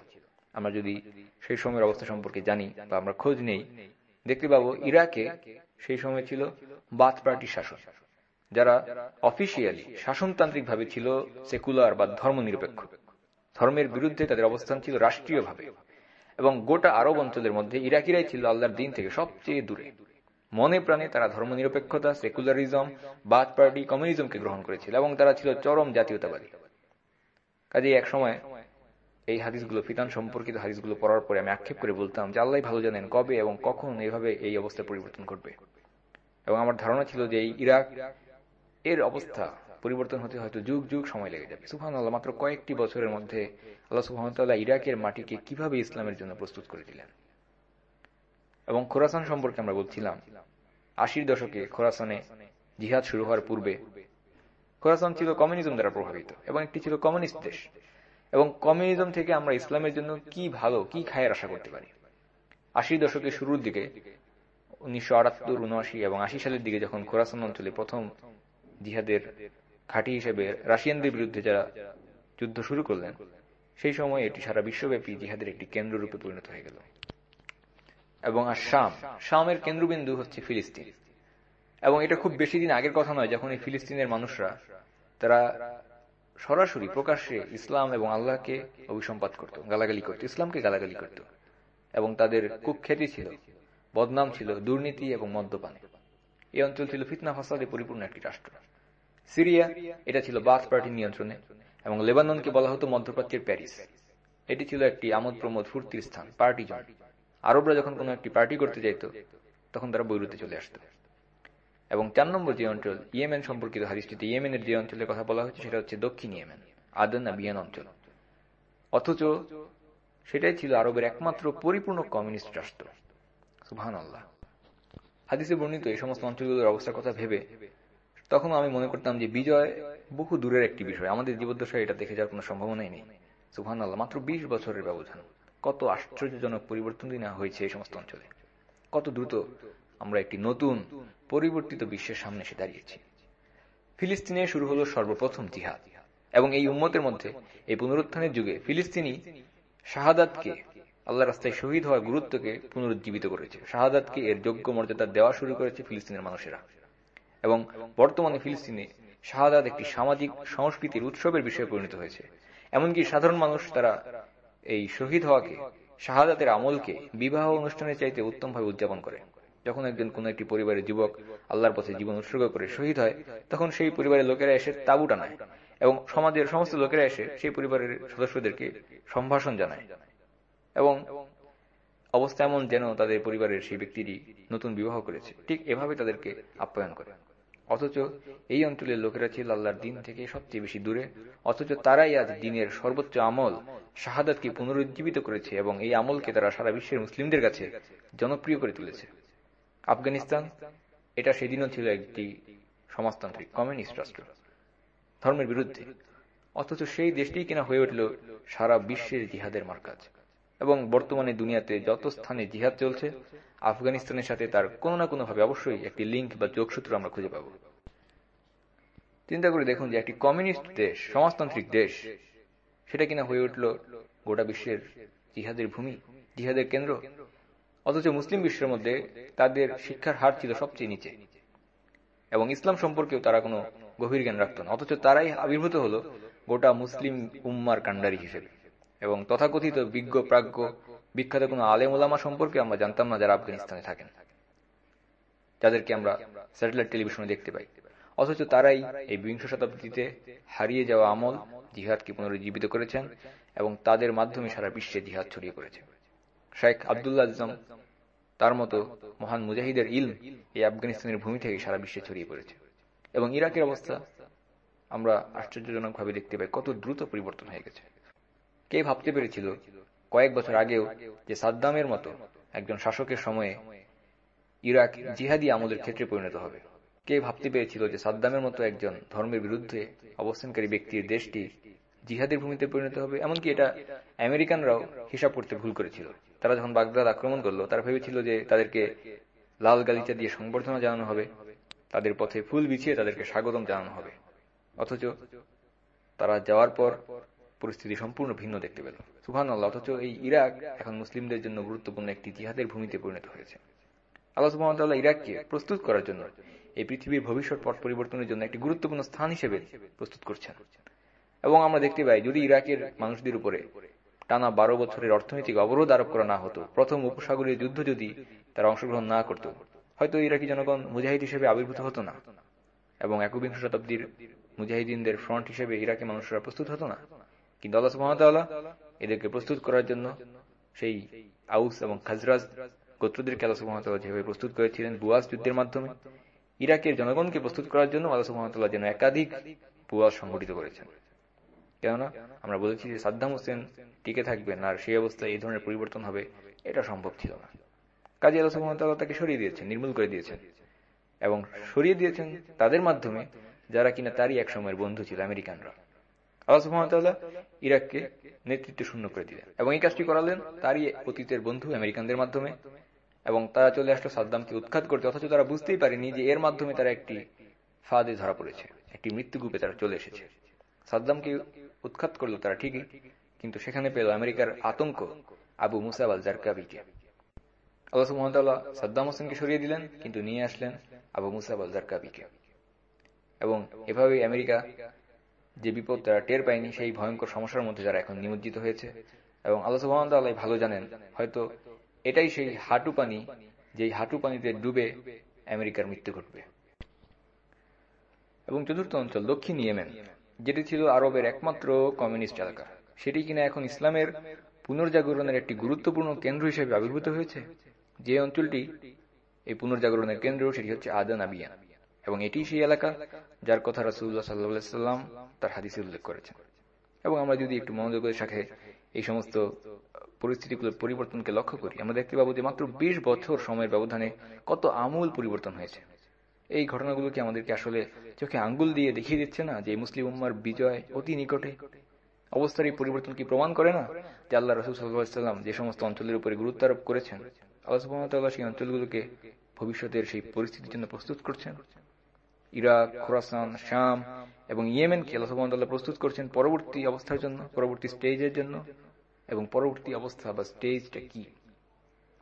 A: আমরা যদি সেই সময়ের অবস্থা সম্পর্কে জানি বা আমরা খোঁজ নেই, দেখতে পাবো ইরাকে সেই সময় ছিল বাথ পার্টির শাসন, যারা অফিসিয়ালি শাসনতান্ত্রিক ভাবে ছিল সেকুলার বা ধর্মনিরপেক্ষ। ধর্মের বিরুদ্ধে তাদের অবস্থান ছিল রাষ্ট্রীয়ভাবে এবং গোটা আরব অঞ্চলের মধ্যে ইরাকিরাই ছিল আল্লাহর দিন থেকে সবচেয়ে দূরে। মনে প্রাণে তারা ধর্মনিরপেক্ষতা সেকুলারিজম বাদ পার্টি কমিউনিজমকে গ্রহণ করেছিল এবং তারা ছিল চরম জাতীয়তাবাদী। কাজে এক সময় এই হাদিসগুলো, ফিতান সম্পর্কিত হাদিসগুলো পড়ার পরে আমি আক্ষেপ করে বলতাম যে আল্লাহ ভালো জানেন কবে এবং কখন এইভাবে এই অবস্থার পরিবর্তন ঘটবে? এবং আমার ধারণা ছিল যে এই ইরাক এর অবস্থা পরিবর্তন হতে হয়তো যুগ যুগ সময় লেগে যাবে। সুফান আল্লাহ মাত্র কয়েকটি বছরের মধ্যে আল্লাহ সুহামতাল্লাহ ইরাকের মাটিকে কীভাবে ইসলামের জন্য প্রস্তুত করে দিলেন? এবং খোরাসান সম্পর্কে আমরা বলছিলাম। আশির দশকে খোরাসানে জিহাদ শুরু হওয়ার পূর্বে খোরাসান ছিল কমিউনিজম দ্বারা প্রভাবিত এবং একটি ছিল কমিউনিস্ট দেশ। এবং কমিউনিজম থেকে আমরা ইসলামের জন্য কি ভালো, কি খায়ের আশা করতে পারি? আশির দশকের শুরুর দিকে, উনিশশো আটাত্তর, উনআশি এবং আশি সালের দিকে যখন খোরাসান অঞ্চলে প্রথম জিহাদের ঘাঁটি হিসেবে রাশিয়ানদের বিরুদ্ধে যারা যুদ্ধ শুরু করলেন, সেই সময় এটি সারা বিশ্বব্যাপী জিহাদের একটি কেন্দ্ররূপে পরিণত হয়ে গেল। এবং আর শাম। শামের কেন্দ্রবিন্দু হচ্ছে ফিলিস্তিন। এবং এটা খুব বেশি দিন আগের কথা নয়, যখন এই ফিলিস্তিনের মানুষরা তারা সরাসরি প্রকাশ্যে ইসলাম এবং আল্লাহকে অভিসম্পাত করত, গালাগালি করত, ইসলামকে গালাগালি করত। এবং তাদের কুখ্যাতি ছিল, বদনাম ছিল, দুর্নীতি এবং মদ্যপানে। এই অঞ্চল ছিল ফিতনা ফাসাদে পরিপূর্ণ একটি রাষ্ট্র। সিরিয়া, এটা ছিল বাথ পার্টির নিয়ন্ত্রণে, এবং লেবাননকে বলা হতো মধ্যপ্রাচ্যের প্যারিস। এটি ছিল একটি আমোদ প্রমোদ ফুর্তির স্থান, পার্টি জন। আরবরা যখন কোনো একটি পার্টি করতে যাইত, তখন তারা বৈরুতে চলে আসত। এবং চার নম্বর যে অঞ্চল, ইয়েমেন সম্পর্কিত হাদিসটিতে ইয়েমেনের যে অঞ্চলের কথা বলা হচ্ছে সেটা হচ্ছে দক্ষিণ ইয়েমেন, আদন বিয়ান অঞ্চল। অথচ সেটাই ছিল আরবের একমাত্র পরিপূর্ণ কমিউনিস্ট রাষ্ট্র। সুহান আল্লাহ হাদিসে বর্ণিত এই সমস্ত অঞ্চলগুলোর অবস্থার কথা ভেবে তখন আমি মনে করতাম যে বিজয় বহু দূরের একটি বিষয়। আমাদের জীবদ্দশায় এটা দেখে যাওয়ার কোনো সম্ভাবনাই নেই। সুহান আল্লাহ মাত্র বিশ বছরের ব্যবধান। কত আশ্চর্যজনক পরিবর্তন না হয়েছে এই সমস্ত অঞ্চলে। কত দ্রুত আমরা একটি নতুন, পরিবর্তিত বিশ্বের সামনে এসে দাঁড়িয়েছি। ফিলিস্তিনে শুরু হলো সর্বপ্রথম জিহাদ এবং এই উম্মতের মধ্যে এই পুনরুত্থানের যুগে ফিলিস্তিনি শাহাদাতকে আল্লাহ রাস্তায় শহীদ হওয়ার গুরুত্বকে পুনরুজ্জীবিত করেছে। শাহাদাতকে এর যোগ্য মর্যাদা দেওয়া শুরু করেছে ফিলিস্তিনের মানুষেরা। এবং বর্তমানে ফিলিস্তিনে শাহাদাত একটি সামাজিক, সংস্কৃতির উৎসবের বিষয়ে পরিণত হয়েছে। এমনকি সাধারণ মানুষ তারা এই শহীদ হওয়াকে, শাহাদাতের আমলকে, বিবাহ অনুষ্ঠানের চাইতে উত্তমভাবে উদযাপন করে। যখন একজন কোন একটি পরিবারের যুবক আল্লাহর পথে জীবন উৎসর্গ করে শহীদ হয়, তখন সেই পরিবারের লোকেরা এসে তাবু টানায় এবং সমাজের সমস্ত লোকেরা এসে সেই পরিবারের সদস্যদেরকে সম্ভাষণ জানায়। এবং অবস্থা এমন যেন তাদের পরিবারের সেই ব্যক্তিটি নতুন বিবাহ করেছে। ঠিক এভাবে তাদেরকে আপ্যায়ন করে। অথচ এই অঞ্চলের লোকেরা ছিল আল্লাহর দিন থেকে সবচেয়ে বেশি দূরে। অথচ তারাই আজ দিনের সর্বোচ্চ আমল শাহাদাতকে পুনরুজ্জীবিত করেছে এবং এই আমলকে তারা সারা বিশ্বের মুসলিমদের কাছে জনপ্রিয় করে তুলেছে। আফগানিস্তান, এটা সেদিনও ছিল একটি সমাজতান্ত্রিক কমিউনিস্ট রাষ্ট্র। ধর্মের বিরুদ্ধে। অথচ সেই দেশটি কিনা হয়ে উঠল সারা বিশ্বের জিহাদের মার্কাজ। এবং বর্তমানে দুনিয়াতে যত স্থানে জিহাদ চলছে, আফগানিস্তানের সাথে তার কোনো না কোনোভাবে অবশ্যই একটি লিঙ্ক বা যোগসূত্র আমরা খুঁজে পাব। চিন্তা করে দেখুন যে একটি কমিউনিস্ট দেশ, সমাজতান্ত্রিক দেশ, সেটা কিনা হয়ে উঠল গোটা বিশ্বের জিহাদের ভূমি, জিহাদের কেন্দ্র। অথচ মুসলিম বিশ্বের মধ্যে তাদের শিক্ষার হার ছিল সবচেয়ে নিচে। এবং ইসলাম সম্পর্কেও তারা কোনো গভীর জ্ঞান রাখত না। অথচ তারাই আবির্ভূত হল গোটা মুসলিম উম্মার কান্ডারি হিসেবে। এবং তথাকথিত বিজ্ঞ, প্রাজ্ঞ, বিখ্যাত কোনো আলেম ওলামা সম্পর্কে আমরা জানতাম না যারা আফগানিস্তানে থাকেন। যাদেরকে আমরা স্যাটেলাইট টেলিভিশনে দেখতে পাই। অথচ তারাই এই বিংশ শতাব্দীতে হারিয়ে যাওয়া আমল জিহাদকে পুনরুজ্জীবিত করেছেন এবং তাদের মাধ্যমে সারা বিশ্বে জিহাদ ছড়িয়ে পড়েছে। শেখ আবদুল্লাহ আজম তার মতো মহান মুজাহিদের ইলম এই আফগানিস্তানের ভূমি থেকে সারা বিশ্বে ছড়িয়ে পড়েছে। এবং ইরাকের অবস্থা আমরা আশ্চর্যজনকভাবে দেখতে পাই কত দ্রুত পরিবর্তন হয়ে গেছে। কে ভাবতে পেরেছিল কয়েক বছর আগেও যে সাদ্দামের মতো একজন শাসকের সময়ে ইরাক জিহাদি আমলের ক্ষেত্রে পরিণত হবে? কে ভাবতে পেরেছিল যে সাদ্দামের মতো একজন ধর্মের বিরুদ্ধে অবস্থানকারী ব্যক্তির দেশটি জিহাদের ভূমিতে পরিণত হবে? এমনকি এটা আমেরিকানরাও হিসাব করতে ভুল করেছিল। তারা যখন বাগদাদ আক্রমণ করল, তারা ভেবেছিল যে তাদেরকে লাল গালিচা দিয়ে সংবর্ধনা জানানো হবে। তাদের পথে ফুল বিছিয়ে তাদেরকে স্বাগতম জানানো হবে। অথচ তারা যাওয়ার পর পরিস্থিতি সম্পূর্ণ ভিন্ন দেখতে পেল। সুহান আল্লাহ অথচ এই ইরাক এখন মুসলিমদের জন্য গুরুত্বপূর্ণ একটি জিহাদের ভূমিতে পরিণত হয়েছে। আল্লাহ সুহামতাল্লাহ ইরাককে প্রস্তুত করার জন্য এই পৃথিবীর ভবিষ্যৎ পট পরিবর্তনের জন্য একটি গুরুত্বপূর্ণ স্থান হিসেবে প্রস্তুত করছেন। এবং আমরা দেখতে পাই, যদি ইরাকের মানুষদের উপরে টানা বারো বছরের অর্থনৈতিক অবরোধ আরোপ করা না হতো, প্রথম উপসাগরীয় যুদ্ধ যদি তারা অংশগ্রহণ না করত, হয়তো ইরাকি জনগণ মুজাহিদ হিসেবে আবির্ভূত হতো না। এবং একবিংশ শতাব্দীর মুজাহিদিনদের ফ্রন্ট হিসেবে ইরাকি মানুষরা প্রস্তুত হতো না। কিন্তু আল্লাহ সুহামতাল্লাহ এদেরকে প্রস্তুত করার জন্য সেই আউস এবং খাজরাজ গোত্রদেরকে আল্লাহ সুহামতাল্লাহ যেভাবে প্রস্তুত করেছিলেন বুয়াজ যুদ্ধের মাধ্যমে, ইরাকের জনগণকে প্রস্তুত করার জন্য আল্লাহ সুহামতাল্লাহ যেন একাধিক বুয়াজ সংগঠিত করেছেন। কেননা আমরা বলেছি যে সাদ্দাম হোসেন টিকে থাকবেন আর সেই অবস্থায় এই ধরনের পরিবর্তন হবে, এটা সম্ভব ছিল না। কাজী আল্লাহ সুহামতাল্লাহ তাকে সরিয়ে দিয়েছেন, নির্মূল করে দিয়েছেন এবং সরিয়ে দিয়েছেন তাদের মাধ্যমে যারা কিনা তারই এক সময়ের বন্ধু ছিল আমেরিকানরা। আল্লাহ সুহামতাল্লাহ ইরাককে নেতৃত্ব শূন্য করে দিলেন। এবং এই কাজটি করালেন তারই অতীতের বন্ধু আমেরিকানদের মাধ্যমে। এবং তারা চলে আসলো সাদ্দামকে উৎখাত করতে, অথচ তারা বুঝতেই পারেনি যে এর মাধ্যমে তারা একটি ফাঁদে ধরা পড়েছে, একটি মৃত্যুকূপে তারা চলে এসেছে। সাদ্দামকে উৎখাত করল তারা ঠিকই, কিন্তু সেখানে পেল আমেরিকার আতঙ্ক আবু মুসাব আল জারকাবিকে আল্লাহ সুহামতাল্লাহ সাদ্দাম হোসেনকে সরিয়ে দিলেন, কিন্তু নিয়ে আসলেন আবু মুসাব আল জারকাবিকে এবং এভাবেই আমেরিকা যে বিপদ তারা টের পায়নি, সেই ভয়ঙ্কর সমস্যার মধ্যে যারা এখন নিমজ্জিত হয়েছে। এবং আল্লাহ সুহামতাল্লাহ ভালো জানেন, হয়তো এটাই সেই হাঁটু পানি, যেই হাঁটু পানিতে ডুবে আমেরিকার মৃত্যু ঘটবে। এবং চতুর্থ অঞ্চল, দক্ষিণ ইয়েমেন, যেটি ছিল আরবের একমাত্র কমিউনিস্ট এলাকা। সেটি কিনা এখন ইসলামের পুনর্জাগরণের একটি গুরুত্বপূর্ণ কেন্দ্র হিসেবে আবির্ভূত হয়েছে। যে অঞ্চলটি এই পুনর্জাগরণের কেন্দ্র, সেটি হচ্ছে আদান আবিয়া এবং এটি সেই এলাকা যার কথা রাসুল্লাহ সাল্লাহ সাল্লাম তার হাদিসে উল্লেখ করেছেন। এবং আমরা যদি একটু মনোযোগের সাথে এই সমস্ত পরিস্থিতিগুলোর পরিবর্তনকে লক্ষ্য করি, আমরা দেখতে পাবো যে মাত্র বিশ বছর সময়ের ব্যবধানে কত আমূল পরিবর্তন হয়েছে। এই ঘটনাগুলোকে আমাদেরকে আসলে চোখে আঙ্গুল দিয়ে দেখিয়ে দিচ্ছে না যে মুসলিম উম্মার বিজয় অতি নিকটে। অবস্থার এই পরিবর্তন কি প্রমাণ করে না যে আল্লাহ রসুল সাল্লাহাম যে সমস্ত অঞ্চলের উপরে গুরুত্ব আরোপ করেছেন, আল্লাহ সুহামতাল্লাহ সেই অঞ্চলগুলোকে ভবিষ্যতের সেই পরিস্থিতির জন্য প্রস্তুত করছেন? ইরাক, খোরাসান, শাম এবং ইয়েমেনকে আল্লাহ প্রস্তুত করছেন পরবর্তী অবস্থার জন্য, পরবর্তী স্টেজের জন্য এবং পরবর্তী অবস্থা বা স্টেজটা কি?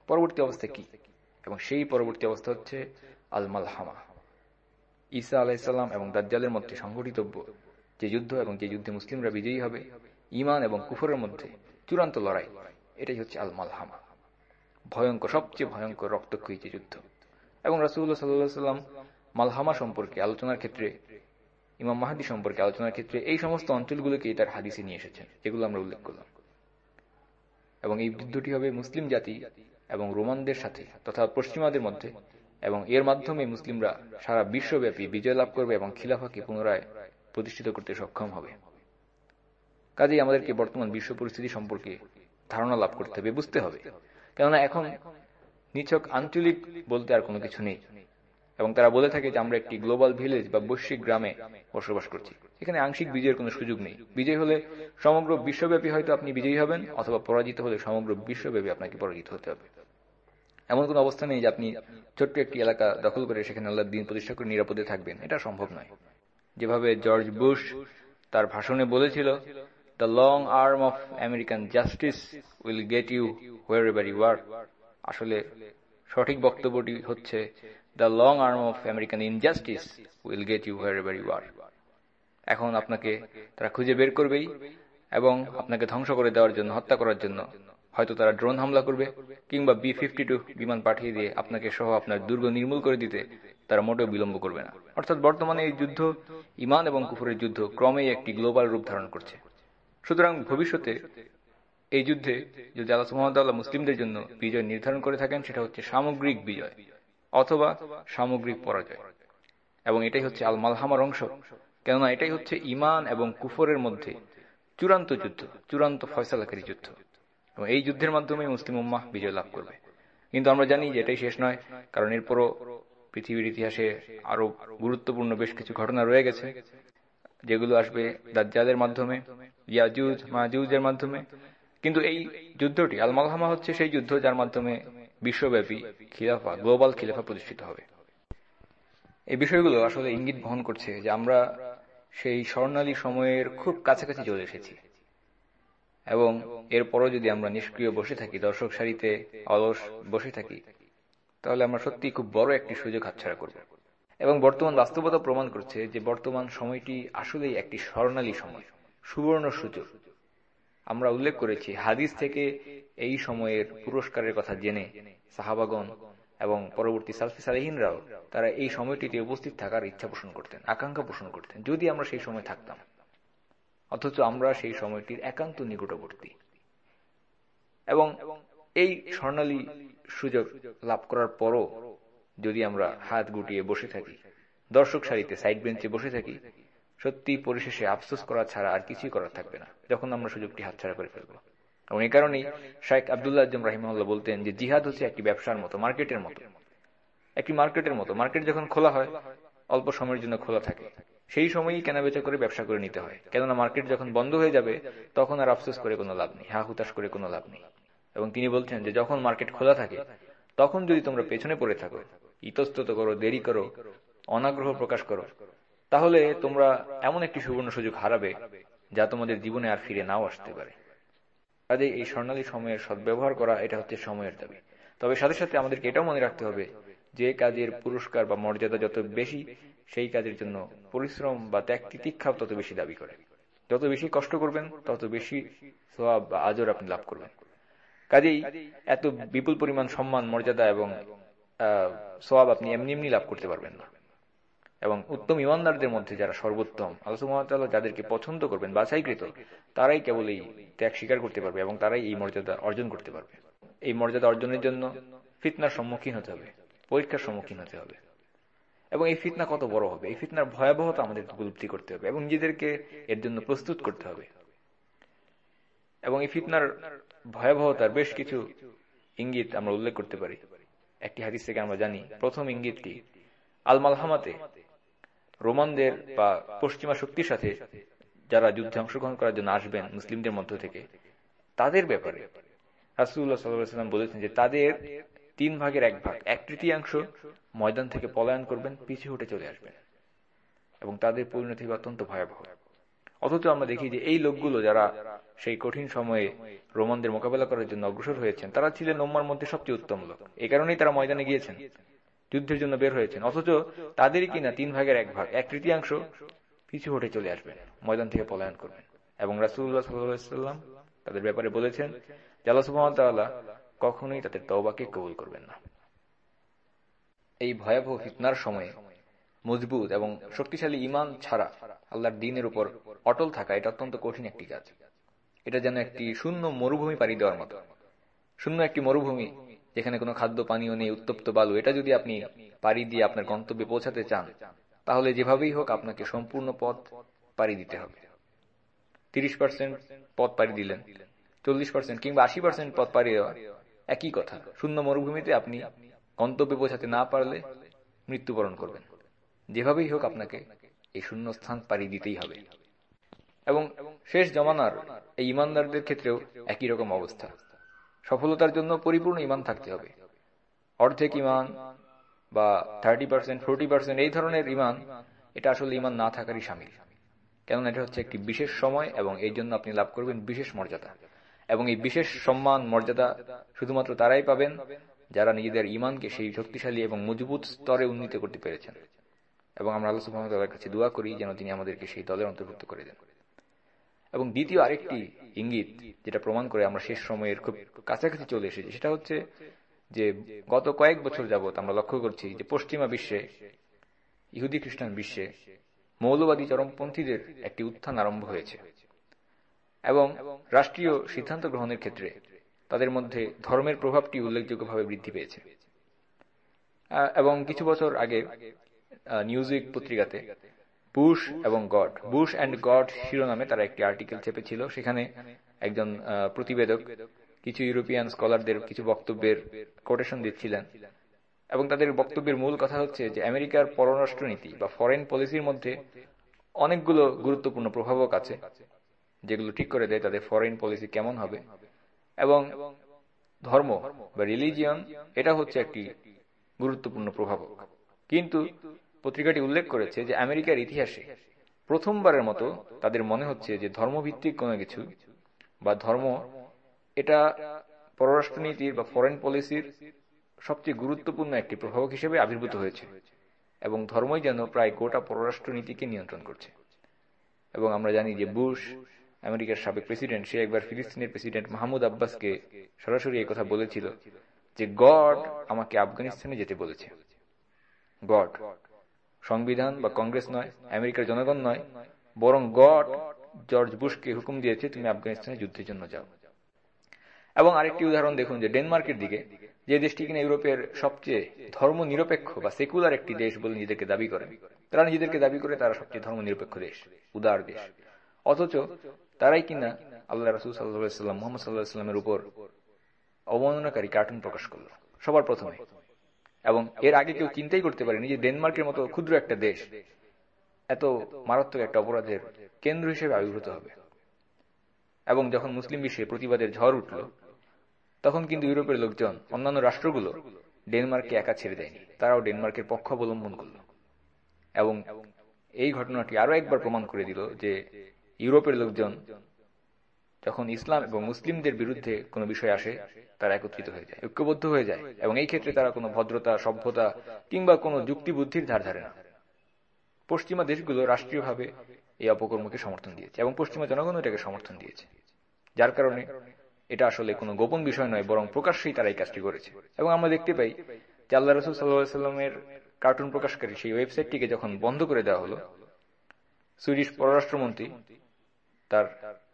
A: পরবর্তী অবস্থা কি? এবং সেই পরবর্তী অবস্থা হচ্ছে আল মালহামা ঈসা আলাহিসাল্লাম এবং দাজ্জালের মধ্যে সংঘটিতব্য যে যুদ্ধ এবং যে যুদ্ধে মুসলিমরা বিজয়ী হবে ইমান এবং কুফরের মধ্যে চূড়ান্ত লড়াই, এটাই হচ্ছে আল মালহামা ভয়ঙ্কর, সবচেয়ে ভয়ঙ্কর রক্তক্ষয়ী যে যুদ্ধ। এবং রাসুল্লাহ সাল্লাহ সাল্লাম মালহামা সম্পর্কে, আলোচনার ক্ষেত্রে, ইমাম মাহাদি সম্পর্কে আলোচনার ক্ষেত্রে এই সমস্ত অঞ্চলগুলোকে তার হাদিসে নিয়ে এসেছেন, যেগুলো আমরা উল্লেখ করলাম। এবং এই যুদ্ধটি হবে মুসলিম জাতি এবং রোমানদের সাথে তথা পশ্চিমাদের মধ্যে এবং এর মাধ্যমে মুসলিমরা সারা বিশ্বব্যাপী বিজয় লাভ করবে এবং খিলাফাকে পুনরায় প্রতিষ্ঠিত করতে সক্ষম হবে। কাজেই আমাদেরকে বর্তমান বিশ্ব পরিস্থিতি সম্পর্কে ধারণা লাভ করতে হবে, বুঝতে হবে। কেননা এখন নিছক আঞ্চলিক বলতে আর কোনো কিছু নেই। এবং তারা বলে থাকে যে আমরা একটি গ্লোবাল ভিলেজ বা বৈশ্বিক গ্রামে বসবাস করছি। এখানে আংশিক বিজয়ের কোনো সুযোগ নেই। বিজয় হলে সমগ্র বিশ্বব্যাপী হয়তো আপনি বিজয়ী হবেন অথবা পরাজিত হলে সমগ্র বিশ্বব্যাপী আপনাকে পরাজিত হতে হবে। এমন কোন অবস্থা নেই যে আপনি ছোট্ট একটি এলাকা দখল করে সেখানে আল্লাহ দিন প্রতিষ্ঠা করে নিরাপদে থাকবেন। এটা সম্ভব নয়। যেভাবে জর্জ বুশ তার ভাষণে বলেছিল the long arm of American justice will get you wherever you are আসলে সঠিক বক্তব্যটি হচ্ছে the long arm of American injustice will get you wherever you এখন আপনাকে তারা খুঁজে বের করবেই এবং আপনাকে ধ্বংস করে দেওয়ার জন্য, হত্যা করার জন্য। হয়তো তারা ড্রোন হামলা করবে কিংবা বি ফিফটি টু বিমান পাঠিয়ে দিয়ে আপনাকে সহ আপনার দুর্গ নির্মূল করে দিতে তারা মোটেও বিলম্ব করবে না। অর্থাৎ বর্তমানে এই যুদ্ধ ইমান এবং কুফুরের যুদ্ধ ক্রমেই একটি গ্লোবাল রূপ ধারণ করছে। সুতরাং ভবিষ্যতে এই যুদ্ধে যদি আল্লাহ সুহামতাল্লাহ মুসলিমদের জন্য বিজয় নির্ধারণ করে থাকেন, সেটা হচ্ছে সামগ্রিক বিজয়। অথবা সামগ্রিক পরাজয়। এবং এটাই হচ্ছে আল মালহামার অংশ। কেননা এটাই হচ্ছে ইমান এবং কুফরের মধ্যে চূড়ান্ত যুদ্ধ, চূড়ান্ত ফয়সালাকারী যুদ্ধ। এবং এই যুদ্ধের মাধ্যমে মুসলিম উম্মাহ বিজয় লাভ করবে। কিন্তু আমরা জানি যে এটাই শেষ নয়, কারণ এরপরও পৃথিবীর ইতিহাসে আরও গুরুত্বপূর্ণ বেশ কিছু ঘটনা রয়ে গেছে, যেগুলো আসবে দাজ্জালের মাধ্যমে, ইয়াজুজ মাহুজের মাধ্যমে। কিন্তু এই যুদ্ধটি আল মালহামা হচ্ছে সেই যুদ্ধ যার মাধ্যমে বিশ্বব্যাপী খিলাফা, গ্লোবাল খিলাফা প্রতিষ্ঠিত হবে। এই বিষয়গুলো আসলে ইঙ্গিত বহন করছে যে আমরা সেই স্বর্ণালী সময়ের খুব কাছাকাছি চলে এসেছি। এবং এরপরও যদি আমরা নিষ্ক্রিয় বসে থাকি, দর্শক সারিতে অলস বসে থাকি, তাহলে আমরা সত্যি খুব বড় একটি সুযোগ হাতছাড়া করব। এবং বর্তমান বাস্তবতা প্রমাণ করছে যে বর্তমান সময়টি আসলেই একটি স্বর্ণালী সময়, সুবর্ণ সুযোগ। আমরা উল্লেখ করেছি, হাদিস থেকে এই সময়ের পুরস্কারের কথা জেনে সাহাবাগন এবং পরবর্তী সালফি সালেহিনরাও তারা এই সময়টিতে উপস্থিত থাকার ইচ্ছা পোষণ করতেন, আকাঙ্ক্ষা পোষণ করতেন, যদি আমরা সেই সময় থাকতাম। অথচ আমরা সেই সময়টির একান্ত নিকটবর্তী। এবং এই স্বর্ণালী সুযোগ লাভ করার পরও যদি আমরা হাত গুটিয়ে বসে থাকি, দর্শক সারিতে সাইড বেঞ্চে বসে থাকি সত্যি পরিশেষে আফসোস করা ছাড়া আর কিছুই করার থাকবে না, যখন আমরা সুযোগটি হাতছাড়া করে ফেলব। এবং এই কারণেই শাইখ আবদুল্লাহ আজম রাহিমুল্লাহ বলতেন যে জিহাদ হচ্ছে একটি ব্যবসার মতো, মার্কেটের মতো। একটি মার্কেটের মতো। মার্কেট যখন খোলা হয়, অল্প সময়ের জন্য খোলা থাকে। সেই সময়ই কেনাবেচা করে ব্যবসা করে নিতে হয়। কেননা মার্কেট যখন বন্ধ হয়ে যাবে, তখন আর আফসোস করে কোনো লাভ নেই, হা হুতাশ করে কোনো লাভ নেই। এবং তিনি বলছেন যে যখন মার্কেট খোলা থাকে, তখন যদি তোমরা পেছনে পড়ে থাকো, ইতস্তত করো, দেরি করো, অনাগ্রহ প্রকাশ করো, তাহলে তোমরা এমন একটি সুবর্ণ সুযোগ হারাবে যা তোমাদের জীবনে আর ফিরে নাও আসতে পারে। কাজে এই স্বর্ণালী সময়ের সদ্ব্যবহার করা, এটা হচ্ছে সময়ের দাবি। তবে সাথে সাথে আমাদেরকে এটাও মনে রাখতে হবে যে কাজের পুরস্কার বা মর্যাদা যত বেশি, সেই কাজের জন্য পরিশ্রম বা ত্যাগ তিতিক্ষা তত বেশি দাবি করে। যত বেশি কষ্ট করবেন, তত বেশি সোয়াব বা আজর আপনি লাভ করবেন। কাজেই এত বিপুল পরিমাণ সম্মান, মর্যাদা এবং সোয়াব আপনি এমনি এমনি লাভ করতে পারবেন না। এবং উত্তম ইমানদারদের মধ্যে যারা সর্বোত্তম, আল্লাহ যাদেরকে পছন্দ করবেন, বাছাইকৃত, তারাই কেবল এই ত্যাগ স্বীকার করতে পারবে এবং তারাই এই মর্যাদা অর্জন করতে পারবে। এই মর্যাদা অর্জনের জন্য ফিতনার সম্মুখীন হতে হবে, পরীক্ষার সম্মুখীন হতে হবে। এবং এই ফিতনা কত বড় হবে? এই ফিতনার ভয়াবহতা আমাদের উপলব্ধি করতে হবে এবং নিজেদেরকে এর জন্য প্রস্তুত করতে হবে। এবং এই ফিতনার ভয়াবহতার বেশ কিছু ইঙ্গিত আমরা উল্লেখ করতে পারি। একটি হাদিস থেকে আমরা জানি, প্রথম ইঙ্গিতটি আল মালহামাতে রোমানদের বা পশ্চিমা শক্তির সাথে যারা যুদ্ধে অংশগ্রহণ করার জন্য আসবেন মুসলিমদের মধ্য থেকে, তাদের ব্যাপারে রাসুল্লাহ সাল্লাম বলেছেন যে তাদের তিন ভাগের এক ভাগ, এক তৃতীয়াংশ ময়দান থেকে পলায়ন করবেন, পিছু উঠে চলে আসবেন এবং তাদের পরিণতি অত্যন্ত ভয়াবহ। অথচ আমরা দেখি যে এই লোকগুলো যারা সেই কঠিন সময়ে রোমানদের মোকাবেলা করার জন্য অগ্রসর হয়েছেন, তারা ছিলেন নোম্মার মধ্যে সবচেয়ে উত্তম লোক। এই কারণেই তারা ময়দানে গিয়েছেন। যুদ্ধের জন্য বের হয়েছেন। অথচ তাদেরই কিনা তিন ভাগের এক ভাগ, এক তৃতীয়াংশ পিছু হটে চলে আসবেন, ময়দান থেকে পলায়ন করবেন। এবং রাসুল্লাহ সাল্লাম তাদের ব্যাপারে বলেছেন জালাসুবাহতাল্লাহ কখনোই তাদের তওবাকে কবুল করবেন না। এই ভয়াবহ ফিতনার সময়ে মজবুত এবং শক্তিশালী ইমান ছাড়া আল্লাহর দিনের উপর অটল থাকা, এটা অত্যন্ত কঠিন একটি কাজ। এটা যেন একটি শূন্য মরুভূমি পাড়ি দেওয়ার মতো। শূন্য একটি মরুভূমি যেখানে কোনো খাদ্য পানীয় নেই, উত্তপ্ত বালু, এটা যদি আপনি পাড়ি দিয়ে আপনার গন্তব্যে পৌঁছাতে চান, তাহলে যেভাবেই হোক আপনাকে সম্পূর্ণ পথ পাড়ি দিতে হবে। তিরিশ পার্সেন্ট পথ পাড়ি দিলেন, চল্লিশ পার্সেন্ট কিংবা আশি পার্সেন্ট পথ পাড়ি দেওয়া, একই কথা। শূন্য মরুভূমিতে আপনি গন্তব্যে পৌঁছাতে না পারলে মৃত্যুবরণ করবেন। যেভাবেই হোক আপনাকে এই শূন্য স্থান পাড়ি দিতেই হবে। এবং শেষ জমানার এই ইমানদারদের ক্ষেত্রেও একই রকম অবস্থা। সফলতার জন্য পরিপূর্ণ ইমান থাকতে হবে। অর্ধেক ইমান বা থার্টি পার্সেন্ট ফোরটি পার্সেন্ট এই ধরনের ইমান এটা আসলে ইমান না থাকারই সামিল। কেননা এটা হচ্ছে একটি বিশেষ সময় এবং এই জন্য আপনি লাভ করবেন বিশেষ মর্যাদা। এবং এই বিশেষ সম্মান, মর্যাদা শুধুমাত্র তারাই পাবেন যারা নিজেদের ইমানকে সেই শক্তিশালী এবং মজবুত স্তরে উন্নীত করতে পেরেছেন। এবং আমরা আল্লাহ সুহামতাল্লাহর কাছে দোয়া করি যেন তিনি আমাদেরকে সেই দলের অন্তর্ভুক্ত করে দেন। এবং দ্বিতীয় আরেকটি ইঙ্গিত যেটা প্রমাণ করে আমরা শেষ সময়ের খুব কাছাকাছি চলে এসেছি, সেটা হচ্ছে যে গত কয়েক বছর যাবৎ আমরা লক্ষ্য করছি যে পশ্চিমা বিশ্বে, ইহুদি খ্রিস্টান বিশ্বে মৌলবাদী চরমপন্থীদের একটি উত্থান আরম্ভ হয়েছে। এবং রাষ্ট্রীয় সিদ্ধান্ত গ্রহণের ক্ষেত্রে তাদের মধ্যে ধর্মের প্রভাবটি উল্লেখযোগ্যভাবে বৃদ্ধি পেয়েছে। এবং কিছু বছর আগে নিউজউইক পত্রিকাতে বুশ এবং গড বুশ অ্যান্ড গড শিরোনামে তারা একটি আর্টিকেল চেপেছিল। সেখানে একজন প্রতিবেদক কিছু ইউরোপিয়ান স্কলারদের কিছু বক্তব্যের কোটেশন দিচ্ছিলেন। এবং তাদের বক্তব্যের মূল কথা হচ্ছে যে আমেরিকার পররাষ্ট্রনীতি বা ফরেন পলিসির মধ্যে অনেকগুলো গুরুত্বপূর্ণ প্রভাবক আছে যেগুলো ঠিক করে দেয় তাদের ফরেন পলিসি কেমন হবে। এবং ধর্ম বা রিলিজিয়ন এটা হচ্ছে একটি গুরুত্বপূর্ণ প্রভাবক। কিন্তু পত্রিকাটি উল্লেখ করেছে যে আমেরিকার ইতিহাসে প্রথমবারের মতো তাদের মনে হচ্ছে যে ধর্মভিত্তিক কোনো কিছু বা ধর্ম এটা পররাষ্ট্রনীতির বা ফরেন পলিসির সবচেয়ে গুরুত্বপূর্ণ একটি প্রভাবক হিসেবে আবির্ভূত হয়েছে এবং ধর্মই যেন প্রায় গোটা পররাষ্ট্রনীতিকে নিয়ন্ত্রণ করছে। এবং আমরা জানি যে বুশ, আমেরিকার সাবেক প্রেসিডেন্ট, সে একবার ফিলিস্তিনের প্রেসিডেন্ট মাহমুদ আব্বাসকে সরাসরি কথা বলেছিল যে গড আমাকে আফগানিস্তানে যেতে বলেছে। গড। সংবিধান বা কংগ্রেস নয়, আমেরিকার জনগণ নয়, বরং গড, জর্জ বুশকে হুকুম দিয়েছে তুমি আফগানিস্তানে যুদ্ধের জন্য যাও। এবং আরেকটি উদাহরণ দেখুন যে ডেনমার্কের দিকে, যে দেশটি কিনা ইউরোপের সবচেয়ে ধর্ম নিরপেক্ষ বা সেকুলার একটি দেশ বলে নিজেদেরকে দাবি করে, তারা নিজেদেরকে দাবি করে তারা সবচেয়ে ধর্ম নিরপেক্ষ দেশ, উদার দেশ। অথচ তারাই কিনা আল্লাহ রাসুল সাল্লাহাম মোহাম্মদ সাল্লাহ সাল্লামের উপর অবমাননাকারী কার্টুন প্রকাশ করল। সবার প্রথমে এবং এর আগে কেউ চিন্তাই করতে পারেনি যে ডেনমার্কের মতো ক্ষুদ্র একটা দেশ এত মারাত্মক একটা অপরাধের কেন্দ্র হিসেবে আবির্ভূত হবে। এবং যখন মুসলিম বিশ্বে প্রতিবাদের ঝড় উঠল, তখন কিন্তু ইউরোপের লোকজন, অন্যান্য রাষ্ট্রগুলো ডেনমার্ককে একা ছেড়ে দেয়নি। তারাও ডেনমার্কের পক্ষ অবলম্বন করল। এবং এই ঘটনাটি আরও একবার প্রমাণ করে দিল যে ইউরোপের লোকজন যখন ইসলাম এবং মুসলিমদের বিরুদ্ধে কোনো বিষয় আসে, তারা একত্রিত হয়ে যায়, ঐক্যবদ্ধ হয়ে যায় এবং এই ক্ষেত্রে তারা কোনো ভদ্রতা, সভ্যতা কিংবা কোনো যুক্তি বুদ্ধির ধার ধারে না। পশ্চিমা দেশগুলো রাষ্ট্রীয়ভাবে এই অপকর্মকে সমর্থন দিয়েছে এবং পশ্চিমা জনগণ এটাকে সমর্থন দিয়েছে। যার কারণে এটা আসলে কোনো গোপন বিষয় নয়, বরং প্রকাশ্যেই তারা এই কাজটি করেছে। এবং আমরা দেখতে পাই যে আল্লাহ রসুল সাল্লাহামের কার্টুন প্রকাশকারী সেই ওয়েবসাইটটিকে যখন বন্ধ করে দেওয়া হলো, সুইডিশ পররাষ্ট্রমন্ত্রী তার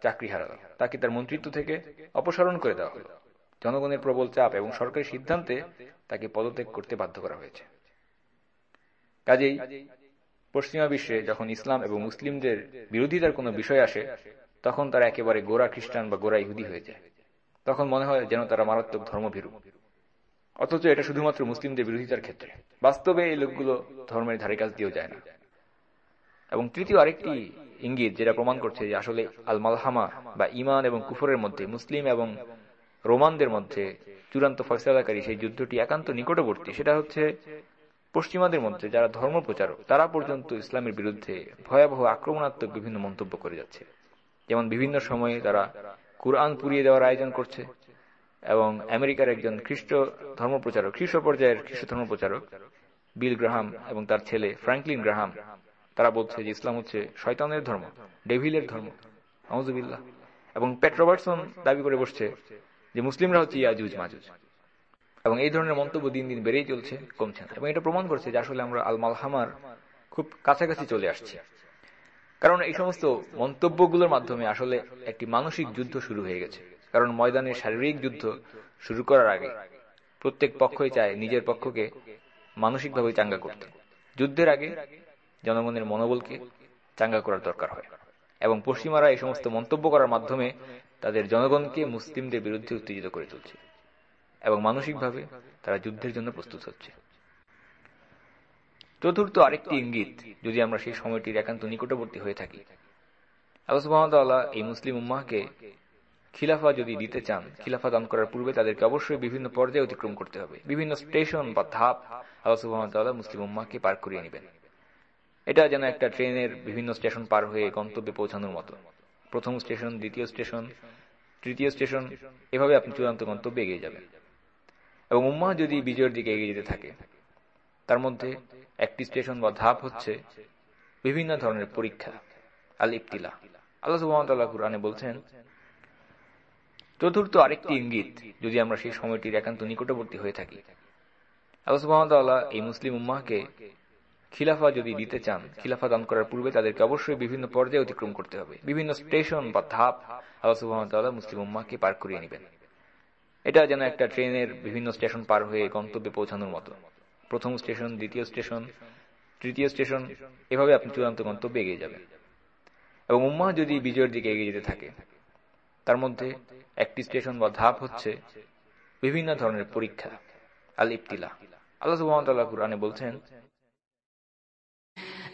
A: চাকরি হারাল তাকে তার মন্ত্রিত্ব থেকে অপসারণ করে দেওয়া হলো। জনগণের প্রবল চাপ এবং সরকারি সিদ্ধান্তে তাকে পদত্যাগ করতে বাধ্য করা হয়েছে। কাজেই পশ্চিমা বিশ্বে যখন ইসলাম এবং মুসলিমদের বিরোধিতার কোনো বিষয় আসে, তখন তারা একেবারে গোরা খ্রিস্টান বা গোরা ইহুদি হয়ে যায়। তখন মনে হয় যেন তারা মারাত্মক ধর্মভীরু। অথচ এটা শুধুমাত্র মুসলিমদের বিরোধিতার ক্ষেত্রে। বাস্তবে এই লোকগুলো ধর্মের ধারে কাজ দিয়েও যায় না। এবং তৃতীয় আরেকটি ইঙ্গিত যেটা প্রমাণ করছে যে আসলে আল মালহামা বা ইমান এবং কুফরের মধ্যে, মুসলিম এবং রোমানদের মধ্যে চূড়ান্ত ফয়সলাকারী সেই যুদ্ধটি একান্ত নিকটবর্তী। সেটা হচ্ছে পশ্চিমাদের মধ্যে যারা ধর্ম প্রচারক তারা পর্যন্ত ইসলামের বিরুদ্ধে ভয়াবহ আক্রমণাত্মক বিভিন্ন মন্তব্য করে যাচ্ছে। যেমন বিভিন্ন সময়ে তারা কুরআন পুড়িয়ে দেওয়ার আয়োজন করছে এবং আমেরিকার একজন খ্রিস্ট ধর্মপ্রচারক, খ্রিস্ট পর্যায়ের খ্রিস্ট ধর্মপ্রচারক, বিল গ্রাহাম এবং তার ছেলে ফ্রাঙ্কলিন গ্রাহাম তারা বলছে যে ইসলাম হচ্ছে শয়তানের ধর্ম, ডেভিলের ধর্ম। আহমদুবিল্লাহ এবং পেট রবার্টসন দাবি করে বসছে যে মুসলিমরা হচ্ছে ইয়াজুজ, মাজুজ। এবং এই ধরনের মন্তব্য দিন দিন বেড়েই চলছে, কমছে না। এবং এটা প্রমাণ করছে যে আসলে আমরা আল মালহামার খুব কাছাকাছি চলে আসছি। কারণ এই সমস্ত মন্তব্যগুলোর মাধ্যমে আসলে একটি মানসিক যুদ্ধ শুরু হয়ে গেছে। কারণ ময়দানের শারীরিক যুদ্ধ শুরু করার আগে প্রত্যেক পক্ষই চায় নিজের পক্ষকে মানসিকভাবে চাঙ্গা করতে। যুদ্ধের আগে জনগণের মনোবলকে চাঙ্গা করার দরকার হয়। এবং পশ্চিমারা এই সমস্ত মন্তব্য করার মাধ্যমে তাদের জনগণকে মুসলিমদের বিরুদ্ধে উত্তেজিত করে চলছে এবং মানসিকভাবে তারা যুদ্ধের জন্য প্রস্তুত হচ্ছে। চতুর্থ আরেকটি ইঙ্গিত, যদি আমরা সেই সময়টির একান্ত নিকটবর্তী হয়ে থাকি। আল্লাহ এই মুসলিম উম্মাহকে খিলাফা যদি দিতে চান, খিলাফা দান করার পূর্বে তাদেরকে অবশ্যই বিভিন্ন পর্যায়ে অতিক্রম করতে হবে। বিভিন্ন স্টেশন বা ধাপ আল্লাহ মুসলিম উম্মাহকে পার করিয়ে নেবেন। এটা যেন একটা ট্রেনের বিভিন্ন স্টেশন পার হয়ে গন্তব্যে পৌঁছানোর মতো। প্রথম স্টেশন, দ্বিতীয় স্টেশন, তৃতীয় স্টেশন, এভাবে আপনি চূড়ান্ত গন্তব্যে এগিয়ে যাবেন। এবং উম্মাহ যদি বিজয়ের দিকে এগিয়ে যেতে থাকে, তার মধ্যে একটি স্টেশন বা ধাপ হচ্ছে বিভিন্ন ধরনের পরীক্ষা আল ইফতিলা আল্লাহ কুরআনে বলছেন, চতুর্থ আরেকটি ইঙ্গিত যদি আমরা সেই সময়টির একান্ত নিকটবর্তী হয়ে থাকি। আল্লাহ সুহামতাল্লাহ এই মুসলিম উম্মাহকে খিলাফা যদি দিতে চান, খিলাফা দান করার পূর্বে তাদেরকে অবশ্যই বিভিন্ন পর্যায়ে অতিক্রম করতে হবে। বিভিন্ন স্টেশন বা ধাপ আল্লাহ মুসলিম উম্মাহকে পার করিয়ে নেবেন। এটা যেন একটা ট্রেনের বিভিন্ন স্টেশন পার হয়ে গন্তব্যে পৌঁছানোর মতো। প্রথম স্টেশন, দ্বিতীয় স্টেশন, তৃতীয় স্টেশন, এভাবে আপনি চূড়ান্ত গন্তব্যে এগিয়ে যাবেন। এবং উম্মাহ যদি বিজয়ের দিকে এগিয়ে যেতে থাকে, তার মধ্যে একটি স্টেশন বা ধাপ হচ্ছে বিভিন্ন ধরনের পরীক্ষা আল ইফতিলা আল্লাহ সুহামতাল্লাহ কুরআনে বলছেন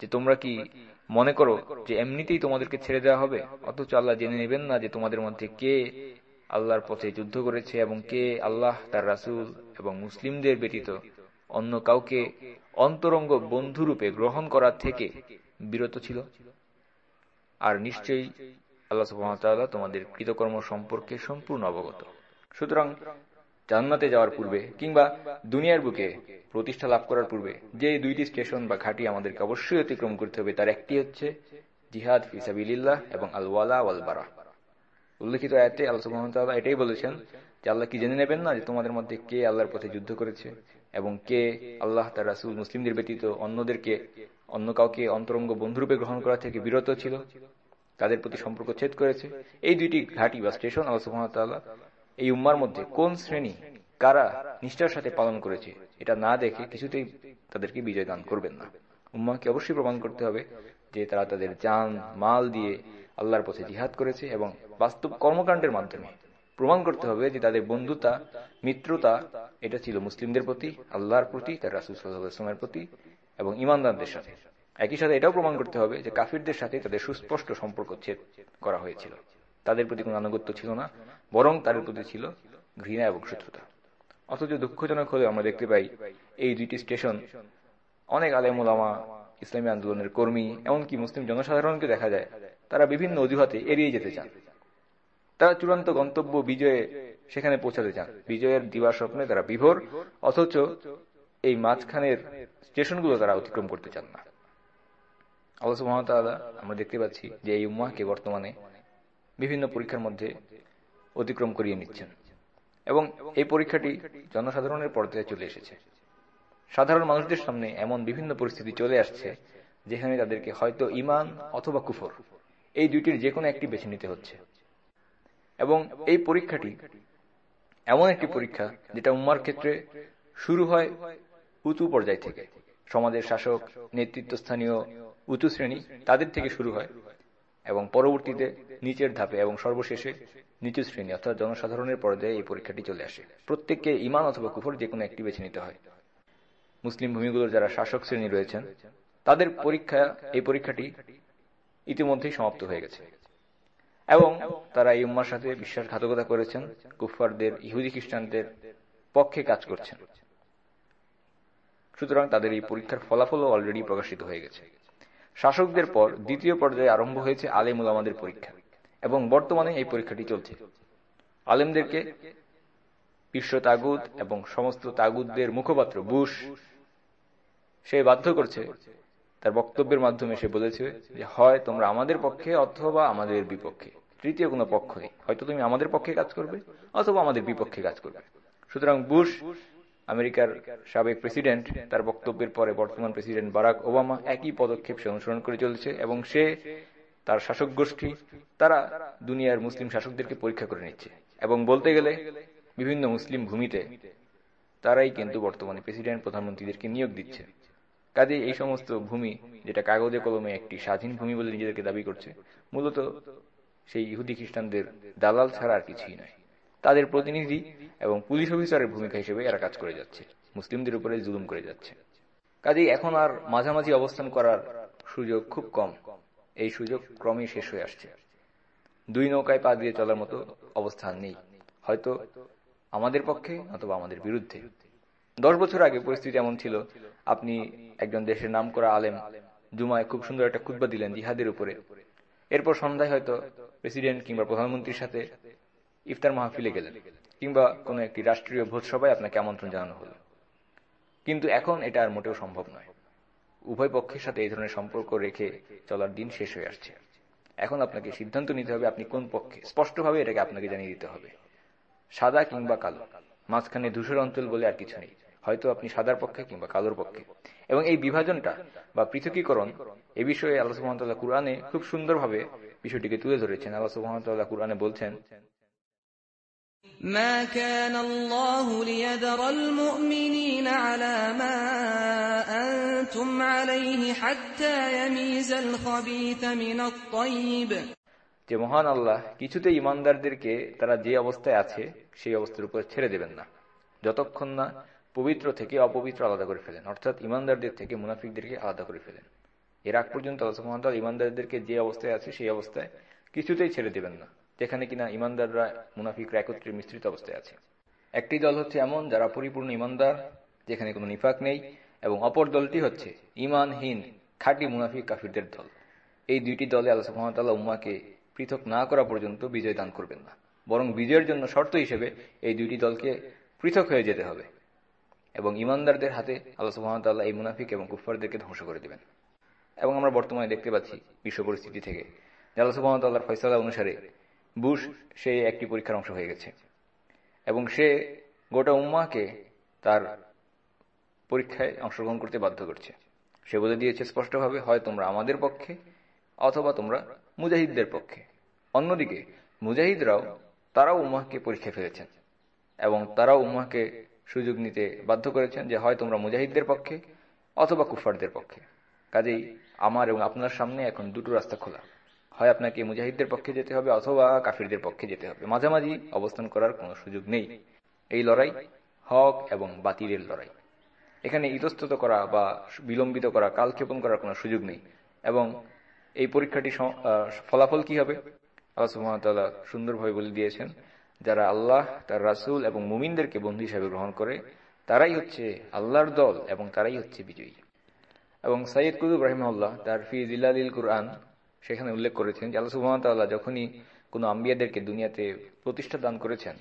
A: যে তোমরা কি মনে করো যে এমনিতেই তোমাদেরকে ছেড়ে দেওয়া হবে? অথচ আল্লাহ জেনে নেবেন না যে তোমাদের মধ্যে কে আল্লাহর পথে যুদ্ধ করেছে এবং কে আল্লাহ, তার রাসুল এবং মুসলিমদের ব্যতীত অন্য কাউকে অন্তরঙ্গ বন্ধুরূপে গ্রহণ করা থেকে বিরত ছিল? আর নিশ্চয়ই আল্লাহ তোমাদের কৃতকর্ম সম্পর্কে সম্পূর্ণ অবগত। সুতরাং জান্নাতে যাওয়ার পূর্বে কিংবা দুনিয়ার বুকে প্রতিষ্ঠা লাভ করার পূর্বে যে দুইটি স্টেশন বা ঘাটি আমাদেরকে অবশ্যই অতিক্রম করতে হবে, তার একটি হচ্ছে জিহাদ ফিসাবিল্লাহ এবং আল ওয়ালা ওয়াল বারা। উল্লেখিত আয়াতে আল্লাহ সুহামতাল্লাহ এটাই বলেছেন যে আল্লাহ কি জেনে নেবেন না যে তোমাদের মধ্যে কে আল্লাহর পথে যুদ্ধ করেছে এবং কে আল্লাহ তার রাসুল মুসলিমদের ব্যতীত অন্যদেরকে, অন্য কাউকে অন্তরঙ্গ বন্ধুরূপে গ্রহণ করা থেকে বিরত ছিল, তাদের প্রতি সম্পর্ক ছেদ করেছে। এই দুইটি ঘাটি বা স্টেশন আল্লাহ সুহামতাল্লাহ এই উম্মার মধ্যে কোন শ্রেণি কারা নিষ্ঠার সাথে পালন করেছে, এটা না দেখে কিছুতেই তাদেরকে বিজয় দান করবেন না। উম্মাকে অবশ্যই প্রমাণ করতে হবে যে তারা তাদের যান মাল দিয়ে আল্লাহর পথে জিহাদ করেছে এবং বাস্তব কর্মকাণ্ডের মাধ্যমে। প্রমাণ করতে হবে যে তাদের বন্ধুতা, মিত্রতা, এটা ছিল মুসলিমদের প্রতি, আল্লাহর প্রতি, তার রাসুল সাল্লাহামের প্রতি এবং ইমানদারদের সাথে। একই সাথে এটাও প্রমাণ করতে হবে যে কাফিরদের সাথে তাদের সুস্পষ্ট সম্পর্ক ছেদ করা হয়েছিল। তাদের প্রতি কোনো আনুগত্য ছিল না, বরং তাদের প্রতি ছিল ঘৃণা এবং শত্রুতা। অথচ দুঃখজনক হলে আমরা দেখতে পাই, এই দুইটি স্টেশন অনেক আলেমুলামা ইসলামী আন্দোলনের কর্মী, এমনকি মুসলিম জনসাধারণকে দেখা যায়, তারা বিভিন্ন অজুহাতে এড়িয়ে যেতে চান। তারা চূড়ান্ত গন্তব্য বিজয়ে সেখানে পৌঁছাতে চান। বিজয়ের দিবা স্বপ্নে তারা বিভোর, অথচ এই মাঝখানের স্টেশনগুলো তারা অতিক্রম করতে চান না। আল্লাহ মহামতাল্লাহ আমরা দেখতে পাচ্ছি যে এই উম্মাকে বর্তমানে বিভিন্ন পরীক্ষার মধ্যে অতিক্রম করিয়ে নিচ্ছেন। এবং এই পরীক্ষাটি জনসাধারণের পর্যায়ে চলে এসেছে। সাধারণ মানুষদের সামনে এমন বিভিন্ন পরিস্থিতি চলে আসছে, যেখানে তাদেরকে হয়তো ইমান অথবা কুফর, এই দুইটির যে কোনো একটি বেছে নিতে হচ্ছে। এবং এই পরীক্ষাটি এমন একটি পরীক্ষা যেটা উম্মার ক্ষেত্রে শুরু হয় উঁচু পর্যায় থেকে। সমাজের শাসক, নেতৃত্বস্থানীয়, উঁচু শ্রেণি, তাদের থেকে শুরু হয় এবং পরবর্তীতে নিচের ধাপে এবং সর্বশেষে নিচু শ্রেণি, অর্থাৎ জনসাধারণের পর্যায়ে এই পরীক্ষাটি চলে আসে। প্রত্যেককে ইমান অথবা কুফর যে কোনো একটি বেছে নিতে হয়। মুসলিম ভূমিগুলোর যারা শাসক শ্রেণি রয়েছেন, তাদের পরীক্ষা, এই পরীক্ষাটি ইতিমধ্যেই সমাপ্ত হয়ে গেছে। এবং তারা এই উম্মার সাথে বিশ্বাসঘাতকতা করেছেন কুফারদের ইহুদি খ্রিস্টানদের পক্ষে কাজ করছেন। সুতরাং তাদের এই পরীক্ষার ফলাফলও অলরেডি প্রকাশিত হয়ে গেছে। শাসকদের পর দ্বিতীয় পর্যায়ে আরম্ভ হয়েছে আলেমুল আমাদের পরীক্ষা। এবং বর্তমানে এই পরীক্ষাটি চলছে। আলেমদেরকে বিশ্ব তাগুদ এবং সমস্ত তাগুদদের মুখপাত্র বুশ, সে বাধ্য করছে তার বক্তব্যের মাধ্যমে সে বলেছে যে, হয়, তোমরা আমাদের পক্ষে অথবা আমাদের বিপক্ষে। তৃতীয় কোনো পক্ষ নেই। হয়তো তুমি আমাদের পক্ষে কাজ করবে অথবা আমাদের বিপক্ষে কাজ করবে। সুতরাং বুশ, আমেরিকার সাবেক প্রেসিডেন্ট, তার বক্তব্যের পরে বর্তমান প্রেসিডেন্ট বারাক ওবামা একই পদক্ষেপ সে অনুসরণ করে চলেছে এবং সে তার শাসক গোষ্ঠী, তারা দুনিয়ার মুসলিম শাসকদেরকে পরীক্ষা করে নিচ্ছে। এবং বলতে গেলে, বিভিন্ন মুসলিম ভূমিতে তারাই কিন্তু বর্তমানে প্রেসিডেন্ট, প্রধানমন্ত্রীদেরকে নিয়োগ দিচ্ছে। কাজে এই সমস্ত ভূমি, যেটা কাগজে কলমে একটি স্বাধীন ভূমি বলে নিজেদেরকে দাবি করছে, মূলত সেই ইহুদি খ্রিস্টানদের দালাল ছাড়া আর কিছুই নয়। তাদের প্রতিনিধি এবং পুলিশ অফিসারের ভূমিকা হিসেবে এরা কাজ করে যাচ্ছে, মুসলিমদের উপরে জুলুম করে যাচ্ছে। কাজেই এখন আর মাঝামাঝি অবস্থান করার সুযোগ খুব কম। এই সুযোগ ক্রমেই শেষ হয়ে আসছে। দুই নৌকায় পা দিয়ে চলার মতো অবস্থান নেই। হয়তো আমাদের পক্ষে অথবা আমাদের বিরুদ্ধে। দশ বছর আগে পরিস্থিতি এমন ছিল, আপনি একজন দেশের নাম করা আলেম, জুমায় খুব সুন্দর একটা খুদ্া দিলেন জিহাদের উপরে। এরপর সন্ধ্যায় হয়তো প্রেসিডেন্ট কিংবা প্রধানমন্ত্রীর সাথে ইফতার মাহফিলে গেলেন, কিংবা কোনো একটি রাষ্ট্রীয় ভোজসভায় আপনাকে আমন্ত্রণ জানানো হলো। কিন্তু এখন এটা আর মোটেও সম্ভব নয়। উভয় পক্ষের সাথে এই ধরনের সম্পর্ক রেখে চলার দিন শেষ হয়ে আসছে। এখন আপনাকে সিদ্ধান্ত নিতে হবে আপনি কোন পক্ষে। স্পষ্টভাবে এটাকে আপনাকে জানিয়ে দিতে হবে। সাদা কিংবা কালো। মাঝখানে ধূসর অঞ্চল বলে আর কিছু নেই। হয়তো আপনি সাদার পক্ষে কিংবা কালোর পক্ষে। এবং এই বিভাজনটা বা পৃথকীকরণ এ বিষয়ে আল্লাহ সুহামতাল্লাহ কুরআনে খুব সুন্দরভাবে বিষয়টিকে তুলে ধরেছেন। আল্লাহ সুহামতাল্লাহ কুরআনে বলছেন
B: ما كان الله ليذر المؤمنين على ما أنتم عليه حتى يميز الخبيث من الطيب
A: যে মহান আল্লাহ কিছুতে ইমানদারদেরকে তারা যে অবস্থায় আছে সেই অবস্থার উপর ছেড়ে দেবেন না যতক্ষণ না পবিত্র থেকে অপবিত্র আলাদা করে ফেলেন অর্থাৎ ইমানদারদের থেকে মুনাফিকদেরকে আলাদা করে ফেলেন এর আগ পর্যন্ত আল্লাহ ইমানদারদেরকে যে অবস্থায় আছে সেই অবস্থায় কিছুতেই ছেড়ে দেবেন না যেখানে কিনা ইমানদাররা মুনাফিকরা একত্রে মিশ্রিত অবস্থায় আছে। একটি দল হচ্ছে এমন যারা পরিপূর্ণ ইমানদার, যেখানে কোনো নিফাক নেই, এবং অপর দলটি হচ্ছে ইমানহীন, খাঁটি মুনাফিক কাফিরদের দল। এই দুইটি দলে আল্লাহ সুহামতাল্লাহ উম্মাকে পৃথক না করা পর্যন্ত বিজয় দান করবেন না। বরং বিজয়ের জন্য শর্ত হিসেবে এই দুইটি দলকে পৃথক হয়ে যেতে হবে, এবং ইমানদারদের হাতে আল্লাহ সুহামতাল্লাহ এই মুনাফিক এবং কুফারদেরকে ধ্বংস করে দেবেন। এবং আমরা বর্তমানে দেখতে পাচ্ছি বিশ্ব পরিস্থিতি থেকে আল্লাহ সুহামতাল্লাহর ফয়সালা অনুসারে বুশ, সে একটি পরীক্ষার অংশ হয়ে গেছে। এবং সে গোটা উম্মাকে তার পরীক্ষায় অংশগ্রহণ করতে বাধ্য করছে। সে বলে দিয়েছে স্পষ্টভাবে, হয় তোমরা আমাদের পক্ষে অথবা তোমরা মুজাহিদদের পক্ষে। অন্যদিকে, মুজাহিদরাও, তারাও উম্মাহকে পরীক্ষা ফেলেছেন এবং তারাও উম্মাহকে সুযোগ নিতে বাধ্য করেছেন যে, হয় তোমরা মুজাহিদদের পক্ষে অথবা কুফারদের পক্ষে। কাজেই আমার এবং আপনার সামনে এখন দুটো রাস্তা খোলা। হয় আপনাকে মুজাহিদদের পক্ষে যেতে হবে অথবা কাফিরদের পক্ষে যেতে হবে। মাঝামাঝি অবস্থান করার কোনো সুযোগ নেই। এই লড়াই হক এবং বাতিলের লড়াই। এখানে ইতস্তত করা বা বিলম্বিত করা, কালক্ষেপণ করার কোনো সুযোগ নেই এবং এই পরীক্ষাটি ফলাফল কি হবে? আল্লাহ সুন্দরভাবে বলে দিয়েছেন, যারা আল্লাহ, তার রাসুল এবং মুমিনদেরকে বন্ধু হিসাবে গ্রহণ করে, তারাই হচ্ছে আল্লাহর দল এবং তারাই হচ্ছে বিজয়ী। এবং সাইয়দ কুতুব রহিমাল্লাহ তার ফি জিল্লালিল কুরআন সেখানে উল্লেখ করেছেন যে আল্লাহ সুহামতাল্লাহ যখনই কোনো আম্বিয়াদেরকে দুনিয়াতে প্রতিষ্ঠা দান করেছেন,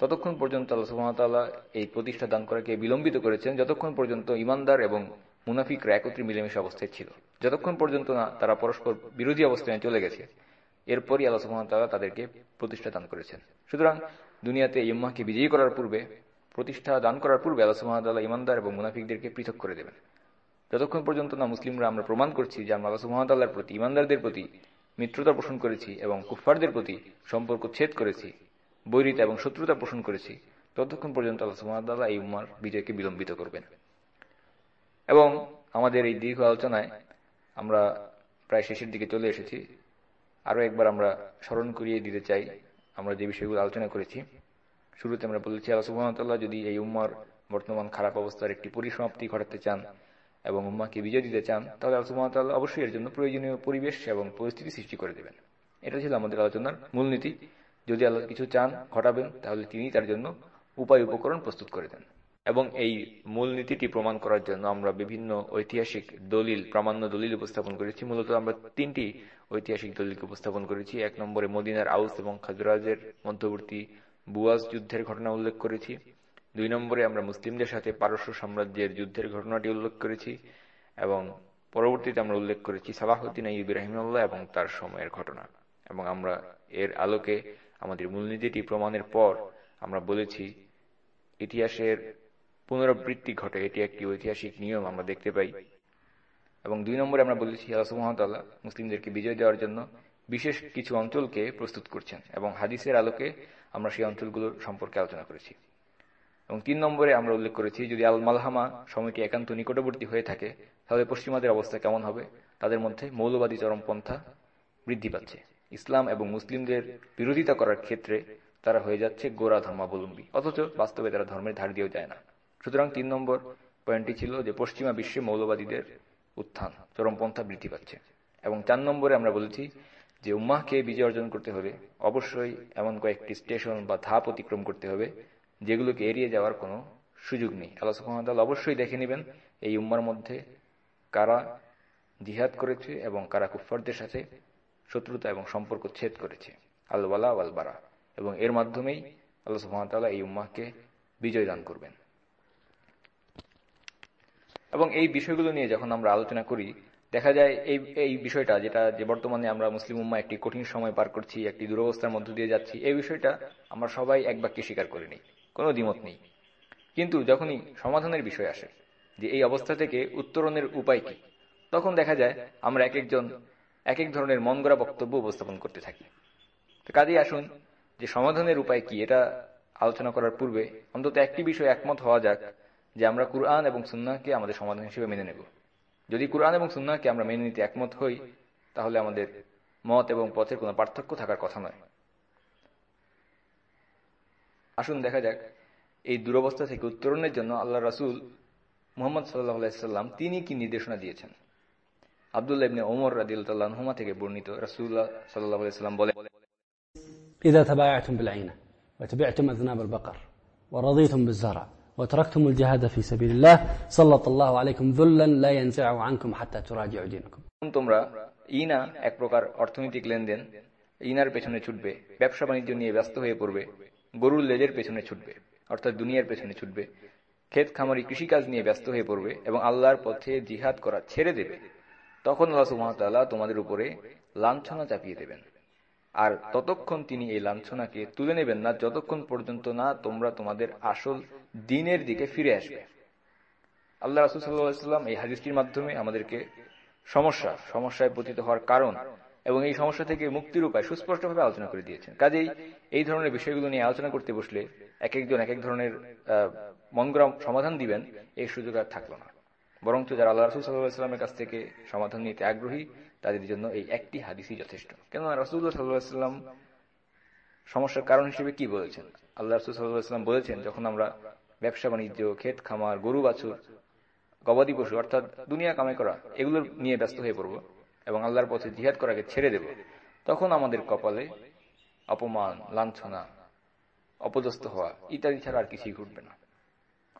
A: ততক্ষণ পর্যন্ত আল্লাহ সুহামতাল্লাহ এই প্রতিষ্ঠা দান করাকে বিলম্বিত করেছেন, যতক্ষণ পর্যন্ত ইমানদার এবং মুনাফিকরা একত্রে মিলেমিশে অবস্থায় ছিল, যতক্ষণ পর্যন্ত না তারা পরস্পর বিরোধী অবস্থায় চলে গেছে, এরপরই আল্লাহ সুহামতাল্লাহ তাদেরকে প্রতিষ্ঠা দান করেছেন। সুতরাং দুনিয়াতে ইম্মাকে বিজয়ী করার পূর্বে, প্রতিষ্ঠা দান করার পূর্বে আল্লাহ সুহামতাল্লাহ ইমানদার এবং মুনাফিকদেরকে পৃথক করে দেবেন। যতক্ষণ পর্যন্ত না মুসলিমরা আমরা প্রমাণ করছি যে আমরা আল্লাহ সুহামতাল্লাহর প্রতি ইমানদারদের প্রতি, মিত্রতা পোষণ করেছি এবং কুফফারদের প্রতি সম্পর্ক ছেদ করেছি, বৈরিতা এবং শত্রুতা পোষণ করেছি, ততক্ষণ পর্যন্ত আল্লাহ সুহামতাল্লাহ এই উম্মার বিজয়কে বিলম্বিত করবেন। এবং আমাদের এই দীর্ঘ আলোচনায় আমরা প্রায় শেষের দিকে চলে এসেছি। আরও একবার আমরা স্মরণ করিয়ে দিতে চাই, আমরা যে বিষয়গুলো আলোচনা করেছি, শুরুতে আমরা বলেছি আল্লাহ সুহামতাল্লাহ যদি এই উম্মার বর্তমান খারাপ অবস্থার একটি পরিসমাপ্তি ঘটাতে চান এবং উম্মাকে বিজয় দিতে চান, তাহলে আল্লাহ অবশ্যই এর জন্য প্রয়োজনীয় পরিবেশ এবং পরিস্থিতি সৃষ্টি করে দেবেন। এটা ছিল আমাদের আলোচনার মূলনীতি যদি আল্লাহ কিছু চান, ঘটাবেন, তাহলে তিনি তার জন্য উপায় উপকরণ প্রস্তুত করে দেন। এবং এই মূলনীতিটি প্রমাণ করার জন্য আমরা বিভিন্ন ঐতিহাসিক দলিল, প্রামাণ্য দলিল উপস্থাপন করেছি। মূলত আমরা তিনটি ঐতিহাসিক দলিলকে উপস্থাপন করেছি। এক নম্বরে মদিনার আউস এবং খাজরাজের মধ্যবর্তী বুয়াজ যুদ্ধের ঘটনা উল্লেখ করেছি। দুই নম্বরে আমরা মুসলিমদের সাথে পারস্য সাম্রাজ্যের যুদ্ধের ঘটনাটি উল্লেখ করেছি এবং পরবর্তীতে আমরা উল্লেখ করেছি সালাহুদ্দিন আইব রাহিমুল্লাহ এবং তার সময়ের ঘটনা। এবং আমরা এর আলোকে আমাদের মূলনীতিটি প্রমাণের পর আমরা বলেছি, ইতিহাসের পুনরাবৃত্তি ঘটে, এটি একটি ঐতিহাসিক নিয়ম আমরা দেখতে পাই। এবং দুই নম্বরে আমরা বলেছি, আল্লাহ মুসলিমদেরকে বিজয় দেওয়ার জন্য বিশেষ কিছু অঞ্চলকে প্রস্তুত করছেন এবং হাদিসের আলোকে আমরা সেই অঞ্চলগুলোর সম্পর্কে আলোচনা করেছি। এবং তিন নম্বরে আমরা উল্লেখ করেছি, যদি আল মালহামা সময়টি একান্ত নিকটবর্তী হয়ে থাকে, তাহলে পশ্চিমাদের অবস্থা কেমন হবে? তাদের মধ্যে মৌলবাদী চরমপন্থা বৃদ্ধি পাচ্ছে। ইসলাম এবং মুসলিমদের বিরোধিতা করার ক্ষেত্রে তারা হয়ে যাচ্ছে গোড়া ধর্মাবলম্বী। অথচ বাস্তবে তারা ধর্মের ধার দিয়েও যায় না। সুতরাং তিন নম্বর পয়েন্টটি ছিল যে পশ্চিমা বিশ্বে মৌলবাদীদের উত্থান, চরমপন্থা বৃদ্ধি পাচ্ছে। এবং চার নম্বরে আমরা বলেছি যে উম্মাহকে বিজয় অর্জন করতে হলে অবশ্যই এমন কয়েকটি স্টেশন বা ধাপ অতিক্রম করতে হবে যেগুলোকে এড়িয়ে যাওয়ার কোনো সুযোগ নেই। আল্লাহ সুহামতাল অবশ্যই দেখে নেবেন এই উম্মার মধ্যে কারা জিহাদ করেছে এবং কারা কুফারদের সাথে শত্রুতা এবং সম্পর্ক ছেদ করেছে। আলওয়ালা আলবারা এবং এর মাধ্যমেই আল্লাহ সুহামতাল্লাহ এই উম্মাহকে বিজয় দান করবেন। এবং এই বিষয়গুলো নিয়ে যখন আমরা আলোচনা করি, দেখা যায় এই এই বিষয়টা যেটা যে বর্তমানে আমরা মুসলিম উম্মা একটি কঠিন সময় পার করছি, একটি দুরবস্থার মধ্য দিয়ে যাচ্ছি, এই বিষয়টা আমরা সবাই এক বাক্যে স্বীকার করে নিই। কোনো দ্বিমত নেই। কিন্তু যখনই সমাধানের বিষয় আসে যে এই অবস্থা থেকে উত্তরণের উপায় কি, তখন দেখা যায় আমরা এক একজন এক এক ধরনের মন গড়া বক্তব্য উপস্থাপন করতে থাকি। কাজেই আসুন যে সমাধানের উপায় কি, এটা আলোচনা করার পূর্বে অন্তত একটি বিষয় একমত হওয়া যাক যে আমরা কুরআন এবং সুন্নাহকে আমাদের সমাধান হিসেবে মেনে নেব। যদি কুরআন এবং সুন্নাহকে আমরা মেনে নিতে একমত হই, তাহলে আমাদের মত এবং পথের কোনো পার্থক্য থাকার কথা নয়। আসুন দেখা যাক এই দুরবস্থা থেকে উত্তরণের জন্য আল্লাহ রাসুল মোহাম্মদ সাল্লাহাম তিনি কি নির্দেশনা দিয়েছেন আবদুল্লাহ ইবনে ওমর রাদিউল্লাহমা থেকে বর্ণিত রাসুল্লাহ সাল্লাহাম বলে
C: إذا تبايعتم بالعينة وتبعتم أذناب البقر ورضيتم بالزرع وتركتم الجهاد في سبيل الله سلط الله عليكم ذلا لا ينزعه عنكم حتى تراجعوا دينكم
A: তোমরা ইনা এক প্রকার অর্থনৈতিক লেনদেন ইনার পেছনে ছুটবে ব্যবসা বাণিজ্য নিয়ে ব্যস্ত হয়ে পড়বে গরুর লেজের পেছনে ছুটবে, অর্থাৎ দুনিয়ার পেছনে ছুটবে। ক্ষেত খামারি কৃষিকাজ নিয়ে ব্যস্ত হয়ে পড়বে এবং আল্লাহর পথে জিহাদ করা ছেড়ে দেবে। তখন আল্লাহ সুমতাল্লাহ তোমাদের উপরে লাঞ্ছনা চাপিয়ে দেবেন। আর ততক্ষণ তিনি এই লাঞ্ছনাকে তুলে নেবেন না, যতক্ষণ পর্যন্ত না তোমরা তোমাদের আসল দিনের দিকে ফিরে আসবে। আল্লাহ রাসুল সাল্লাম এই হাদিসটির মাধ্যমে আমাদেরকে সমস্যা, সমস্যায় পতিত হওয়ার কারণ এবং এই সমস্যা থেকে মুক্তির উপায় সুস্পষ্টভাবে আলোচনা করে দিয়েছেন। কাজেই এই ধরনের বিষয়গুলো নিয়ে আলোচনা করতে বসলে এক একজন এক এক ধরনের মনগড়া সমাধান দিবেন, এই সুযোগ আর থাকল না। বরঞ্চ যারা আল্লাহ রসুল সাল্লাহামের কাছ থেকে সমাধান নিতে আগ্রহী, তাদের জন্য এই একটি হাদিসই যথেষ্ট। কেননা রসুল্লাহ সাল্লাহাম সমস্যার কারণ হিসেবে কি বলেছেন? আল্লাহ রসুল সাল্লাহাম বলেছেন, যখন আমরা ব্যবসা, বাণিজ্য, ক্ষেত খামার, গরু, বাছুর, গবাদি পশু, অর্থাৎ দুনিয়া কামাই করা এগুলো নিয়ে ব্যস্ত হয়ে পড়ব। এবং আল্লাহর পথে জিহাদ করাকে ছেড়ে দেব, তখন আমাদের কপালে অপমান, লাঞ্ছনা, অপদস্থ হওয়া ইত্যাদি ছাড়া আর কিছুই ঘটবে না।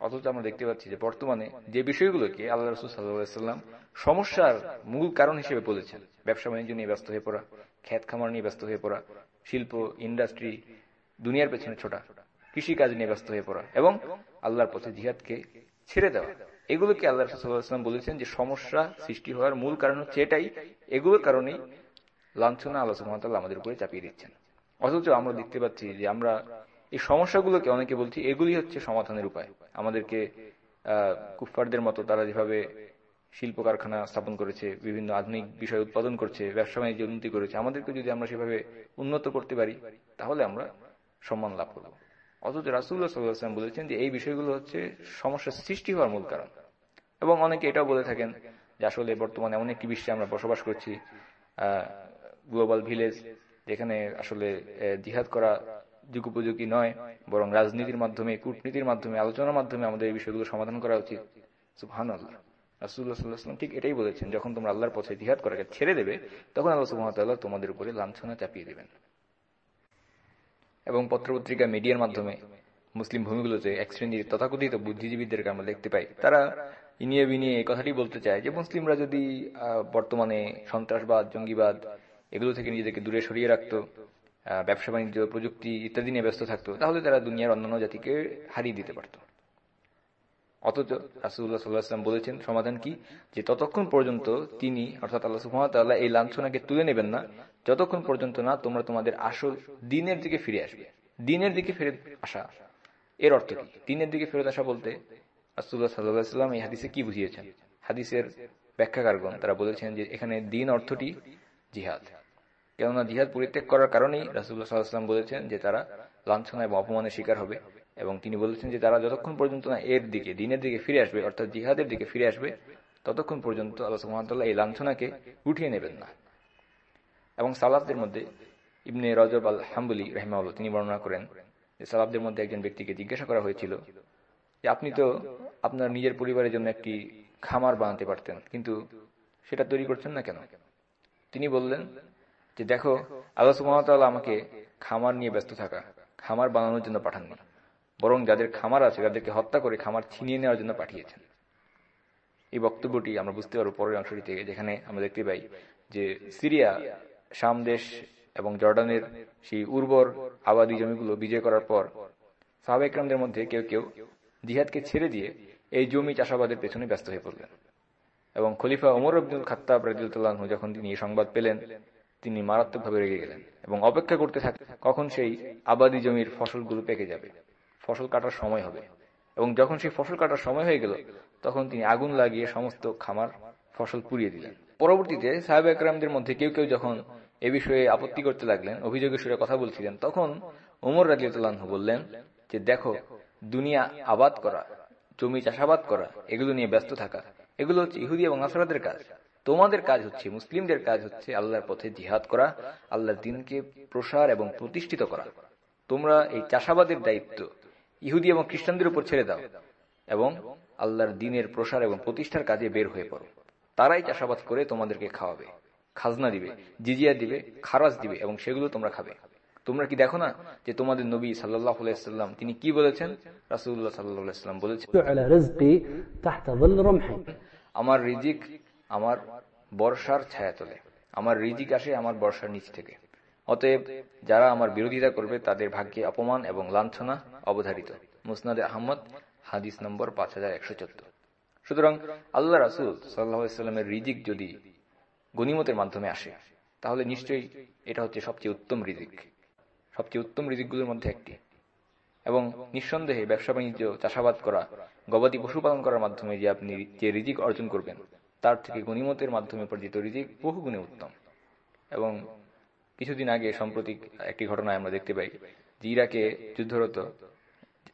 A: অথচ আমরা দেখতে পাচ্ছি যে বর্তমানে যে বিষয়গুলোকে আল্লাহ রসুল সাল্লাম সমস্যার মূল কারণ হিসেবে বলেছেন, ব্যবসা বাণিজ্য নিয়ে ব্যস্ত হয়ে পড়া, খ্যাত খামার নিয়ে ব্যস্ত হয়ে পড়া, শিল্প, ইন্ডাস্ট্রি, দুনিয়ার পেছনে ছোটা কৃষি কাজ নিয়ে ব্যস্ত হয়ে পড়া এবং আল্লাহর পথে জিহাদকে ছেড়ে দেওয়া। এগুলোকে আল্লাহ রসুল্লাহাম বলেছেন যে সমস্যা সৃষ্টি হওয়ার মূল কারণ হচ্ছে এটাই। এগুলোর কারণেই লাঞ্ছনা আল্লাহ সুহামতাল্লাহ আমাদের উপরে চাপিয়ে দিচ্ছেন। অথচ আমরা দেখতে পাচ্ছি যে আমরা এই সমস্যাগুলোকে অনেকে বলছি, এগুলি হচ্ছে সমাধানের উপায়। আমাদেরকে কুফফারদের মতো তারা যেভাবে শিল্প কারখানা স্থাপন করেছে, বিভিন্ন আধুনিক বিষয় উৎপাদন করছে, ব্যবসা বাণিজ্য উন্নতি করেছে, আমাদেরকে যদি আমরা সেভাবে উন্নত করতে পারি, তাহলে আমরা সম্মান লাভ করব। অথচ রাসুল্লাহ সাল্লাহাম বলেছেন যে এই বিষয়গুলো হচ্ছে সমস্যার সৃষ্টি হওয়ার মূল কারণ। এবং অনেকে এটাও বলে থাকেন যে আসলে বর্তমানে এমন একটি বিশ্বে আমরা বসবাস করছি গ্লোবাল ভিলেজ যেখানে আসলে জিহাদ করা যুগোপযোগী নয়, বরং রাজনীতির মাধ্যমে, কূটনীতির মাধ্যমে, আলোচনার মাধ্যমে আমাদের এই বিষয়গুলো সমাধান করা উচিত। সুহান আল্লাহ রাসুল্লাহ সাল্লাহাম ঠিক এটাই বলেছেন, যখন তোমরা আল্লাহর পথে জিহাদ করাকে ছেড়ে দেবে, তখন আল্লাহ সুহামতাল্লাহ তোমাদের উপরে লাঞ্ছনা চাপিয়ে দেবেন। এবং পত্রপত্রিকা মিডিয়ার মাধ্যমে মুসলিম ভূমিগুলোতে এক শ্রেণির তথাকথিত বুদ্ধিজীবীদেরকে আমরা দেখতে পাই। তারা ইনিয়ে বিনিয়ে এই কথাটি বলতে চায় যে, মুসলিমরা যদি বর্তমানে সন্ত্রাসবাদ, জঙ্গিবাদ এগুলো থেকে নিজেদেরকে দূরে সরিয়ে রাখত ব্যবসা বাণিজ্য, প্রযুক্তি ইত্যাদি নিয়ে ব্যস্ত থাকতো, তাহলে তারা দুনিয়ার অন্যান্য জাতিকে হারিয়ে দিতে পারত। অথচ রাসুল্লাহ সাল্লাহাম বলেছেন, সমাধান কি? যে ততক্ষণ পর্যন্ত তিনি, অর্থাৎ আল্লাহ সুহামতাল্লাহ এই লাঞ্ছনাকে তুলে নেবেন না যতক্ষণ পর্যন্ত না তোমরা তোমাদের আসল দিনের দিকে ফিরে আসবে। দিনের দিকে ফিরে আসা, এর অর্থ কি? দিনের দিকে ফেরত আসা বলতে রাসুল্লাহ সাল্লাহ সাল্লাম এই হাদিসে কি বুঝিয়েছেন? হাদিসের ব্যাখ্যাকারগণ তারা বলেছেন যে এখানে দিন অর্থটি জিহাদ। কেননা জিহাদ পরিত্যাগ করার কারণেই রাসুল্লাহ সাল্লাহাম বলেছেন যে তারা লাঞ্ছনা এবং অপমানের শিকার হবে এবং তিনি বলেছেন যে তারা যতক্ষণ পর্যন্ত না এর দিকে, দিনের দিকে ফিরে আসবে, অর্থাৎ জিহাদের দিকে ফিরে আসবে, ততক্ষণ পর্যন্ত আল্লাহ সুহামতাল্লাহ এই লাঞ্ছনাকে উঠিয়ে নেবেন না। এবং সালাফদের মধ্যে ইবনে রজব আল হাম্বুলি রহমাউল্লাহ তিনি বর্ণনা করেন যে সালাফদের মধ্যে একজন ব্যক্তিকে জিজ্ঞাসা করা হয়েছিল যে, আপনি তো আপনার নিজের পরিবারের জন্য একটি খামার বানাতে পারতেন, কিন্তু সেটা তৈরি করছেন না কেন? তিনি বললেন যে, দেখো, আল্লাহ সুহামতাল্লাহ আমাকে খামার নিয়ে ব্যস্ত থাকা, খামার বানানোর জন্য পাঠাননি, বরং যাদের খামার আছে তাদেরকে হত্যা করে খামার ছিনিয়ে নেওয়ার জন্য পাঠিয়েছেন। এই বক্তব্যটি আমরা বুঝতে পারব পরের অংশটি থেকে, যেখানে আমরা দেখতে পাই যে সিরিয়া শাম দেশ এবং জর্ডানের সেই উর্বর আবাদী জমিগুলো বিজয় করার পর সাহাবেকরামদের মধ্যে কেউ কেউ জিহাদকে ছেড়ে দিয়ে এই জমি চাষাবাদের পেছনে ব্যস্ত হয়ে পড়লেন। এবং খলিফা ওমর আব্দুল খাত্তাব রাজিউল্লাহ যখন তিনি এই সংবাদ পেলেন, তিনি মারাত্মকভাবে রেগে গেলেন এবং অপেক্ষা করতে থাকতেন কখন সেই আবাদী জমির ফসলগুলো পেকে যাবে, ফসল কাটার সময় হবে। এবং যখন সেই ফসল কাটার সময় হয়ে গেল, তখন তিনি আগুন লাগিয়ে সমস্ত খামার, ফসল পুড়িয়ে দিলেন। পরবর্তীতে সাহেব একরামদের মধ্যে কেউ কেউ যখন এ বিষয়ে আপত্তি করতে লাগলেন, অভিযোগের সুরে কথা বলছিলেন। তখন ওমর রাজিউল্লাহ বললেন যে, দেখো, দুনিয়া আবাদ করা, জমি চাষাবাদ করা, এগুলো নিয়ে ব্যস্ত থাকা, এগুলো হচ্ছে ইহুদি এবং নাসরাদের কাজ। তোমাদের কাজ হচ্ছে, মুসলিমদের কাজ হচ্ছে আল্লাহর পথে জিহাদ করা, আল্লাহর দিনকে প্রসার এবং প্রতিষ্ঠিত করা। তোমরা এই চাষাবাদের দায়িত্ব ইহুদি এবং খ্রিস্টানদের উপর ছেড়ে দাও এবং আল্লাহর দিনের প্রসার এবং প্রতিষ্ঠার কাজে বের হয়ে পড়ো। তারাই চাষাবাদ করে তোমাদেরকে খাওয়াবে। খাজনা দিবে, জিজিয়া দিবে, খারাজ দিবে এবং সেগুলো তোমরা খাবে। তোমরা কি দেখো না যে তোমাদের নবী সাল্লাহ সাল্লাম তিনি কি বলেছেন? রাসুল্লাহ সাল্লাহ সাল্লাম বলেছেন, আমার রিজিক আমার বর্ষার ছায়া তোলে, আমার রিজিক আসে আমার বর্ষার নিচ থেকে। অতএব যারা আমার বিরোধিতা করবে, তাদের ভাগ্যে অপমান এবং লাঞ্ছনা অবধারিত। মুসনাদে আহমদ, হাদিস নম্বর পাঁচ হাজার একশো চোদ্দ। সুতরাং আল্লাহ রাসুল সাল্লাহামের রিজিক যদি গনিমতের মাধ্যমে আসে, তাহলে নিশ্চয়ই এটা হচ্ছে সবচেয়ে উত্তম রিজিক। সবচেয়ে উত্তম রিজিকগুলোর মধ্যে একটি। এবং নিঃসন্দেহে ব্যবসা বাণিজ্য, চাষাবাদ করা, গবাদি পশুপালন করার মাধ্যমে যে আপনি যে রিজিক অর্জন করবেন, তার থেকে গণিমতের মাধ্যমে উপার্জিত রিজিক বহু গুণে উত্তম। এবং কিছুদিন আগে সাম্প্রতিক একটি ঘটনায় আমরা দেখতে পাই, যে ইরাকে যুদ্ধরত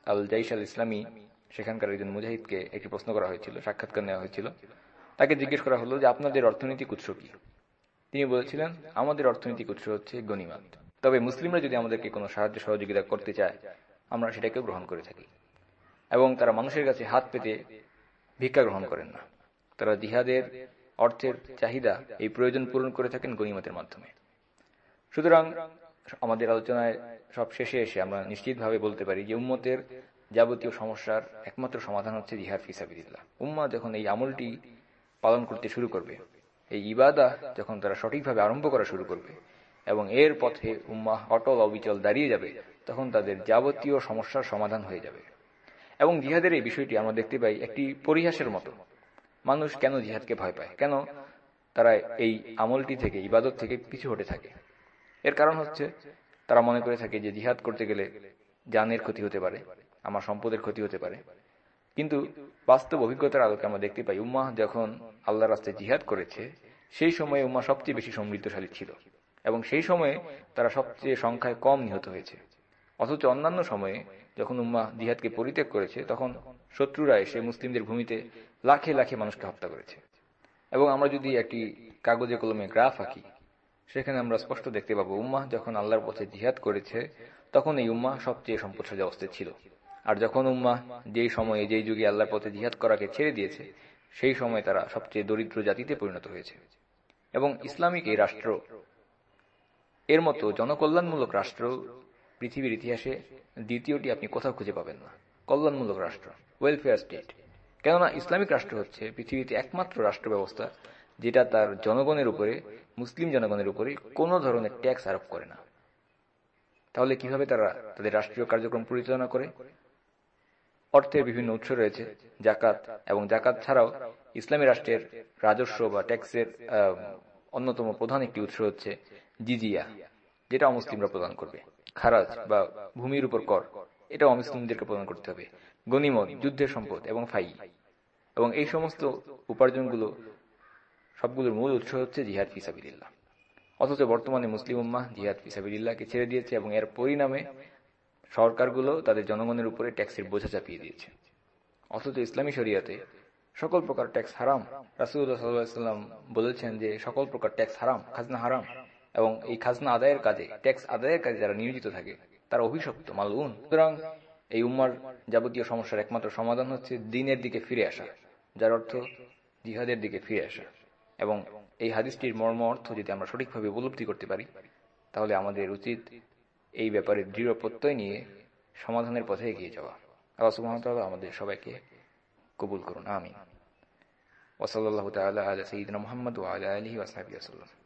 A: আল জাইশ আল ইসলামী সেখানকার একজন মুজাহিদকে একটি প্রশ্ন করা হয়েছিল, সাক্ষাৎকার নেওয়া হয়েছিল। তাকে জিজ্ঞেস করা হলো যে আপনাদের অর্থনৈতিক উৎস কি? তিনি বলেছিলেন, আমাদের অর্থনৈতিক উৎস হচ্ছে গণিমাত। তবে মুসলিমরা যদি আমাদেরকে কোনো সাহায্য সহযোগিতা করতে চায়, আমরা সেটাকে গ্রহণ করে থাকি। এবং তারা মানুষের কাছে হাত পেতে ভিক্ষা গ্রহণ করেন না। তারা জিহাদের অর্থের চাহিদা এই প্রয়োজন পূরণ করে থাকেন গণিমতের মাধ্যমে। সুতরাং আমাদের আলোচনায় সব শেষে এসে আমরা নিশ্চিতভাবে বলতে পারি যে উম্মতের যাবতীয় সমস্যার একমাত্র সমাধান হচ্ছে জিহাদ ফিসাবিদিল্লাহ উম্মা যখন এই আমলটি পালন করতে শুরু করবে। এই ইবাদা যখন তারা সঠিকভাবে আরম্ভ করা শুরু করবে এবং এর পথে উম্মাহ অটল অবিচল দাঁড়িয়ে যাবে, তখন তাদের যাবতীয় সমস্যার সমাধান হয়ে যাবে। এবং জিহাদের এই বিষয়টি আমরা দেখতে পাই একটি পরিহাসের মতো। মানুষ কেন জিহাদকে ভয় পায়? কেন তারা এই আমলটি থেকে, ইবাদত থেকে পিছু হটে থাকে? এর কারণ হচ্ছে, তারা মনে করে থাকে যে জিহাদ করতে গেলে জানের ক্ষতি হতে পারে, আমার সম্পদের ক্ষতি হতে পারে। কিন্তু বাস্তব অভিজ্ঞতার আলোকে আমরা দেখতে পাই, উম্মাহ যখন আল্লাহর রাস্তায় জিহাদ করেছে, সেই সময়ে উম্মা সবচেয়ে বেশি সমৃদ্ধশালী ছিল এবং সেই সময়ে তারা সবচেয়ে সংখ্যায় কম নিহত হয়েছে। অথচ অন্যান্য সময়ে যখন উম্মা জিহাদকে পরিত্যাগ করেছে, তখন শত্রুরা এসে মুসলিমদের ভূমিতে লাখে লাখে মানুষকে হত্যা করেছে। এবং আমরা যদি একটি কাগজে কলমে গ্রাফ আঁকি, সেখানে আমরা স্পষ্ট দেখতে পাবো, উম্মাহ যখন আল্লাহর পথে জিহাদ করেছে, তখন এই উম্মাহ সবচেয়ে সম্পদশালী অবস্থায় ছিল। আর যখন উম্মাহ যেই সময়ে, যেই যুগে আল্লাহর পথে জিহাদ করাকে ছেড়ে দিয়েছে, সেই সময় তারা সবচেয়ে দরিদ্র জাতিতে পরিণত হয়েছে। এবং ইসলামিক এই রাষ্ট্র, এর মতো জনকল্যাণমূলক রাষ্ট্র, পৃথিবীর ইতিহাসে দ্বিতীয়টি আপনি কোথাও খুঁজে পাবেন না। কল্যাণমূলক রাষ্ট্র ওয়েলফেয়ার স্টেট কেননা ইসলামিক রাষ্ট্র হচ্ছে পৃথিবীতে একমাত্র রাষ্ট্র ব্যবস্থা যেটা তার জনগণের উপরে, মুসলিম জনগণের উপরে কোনো ধরনের ট্যাক্স আরোপ করে না। তাহলে কীভাবে তারা তাদের রাষ্ট্রীয় কার্যক্রম পরিচালনা করে? অর্থের বিভিন্ন উৎস রয়েছে, জাকাত এবং জাকাত ছাড়াও ইসলামী রাষ্ট্রের রাজস্ব বা ট্যাক্সের অন্যতম প্রধান একটি উৎস হচ্ছে জিজিয়া, যেটা অমুসলিমরা প্রদান করবে। খারাজ বা ভূমির উপর কর এটা অমুসলিমদেরকে প্রদান করতে হবে। গনিমত, যুদ্ধের সম্পদ এবং ফাই। এবং এই সমস্ত উপার্জনগুলো সবগুলোর মূল উৎস হচ্ছে জিহাদ ফিসাবিল্লাহ অথচ বর্তমানে মুসলিম উম্মাহ জিহাদ ফিসাবিল্লাহকে ছেড়ে দিয়েছে এবং এর পরিণামে সরকারগুলো তাদের জনগণের উপরে ট্যাক্সের বোঝা চাপিয়ে দিয়েছে। অথচ ইসলামী শরিয়াতে সকল প্রকার ট্যাক্স হারাম। রাসুল্লাহ সাল্লাম বলেছেন যে সকল প্রকার ট্যাক্স হারাম, খাজনা হারাম এবং এই খাজনা আদায়ের কাজে, ট্যাক্স আদায়ের কাজে যারা নিয়োজিত থাকে, তারা অভিশপ্ত, মালউন। সুতরাং এই উম্মার যাবতীয় সমস্যার একমাত্র সমাধান হচ্ছে দিনের দিকে ফিরে আসা, যার অর্থ জিহাদের দিকে ফিরে আসা। এবং এই হাদিসটির মর্ম অর্থ যদি আমরা সঠিকভাবে উপলব্ধি করতে পারি, তাহলে আমাদের উচিত এই ব্যাপারে দৃঢ় প্রত্যয় নিয়ে সমাধানের পথে এগিয়ে যাওয়া। আল্লাহ সুহামতাল্লাহ আমাদের সবাইকে কবুল করুন। আমি ওসল্লাহ তাল্লাহ আলা সঈদিন মোহাম্মদ ওয়াল আলহি ওসাহাবি আসাল্লাম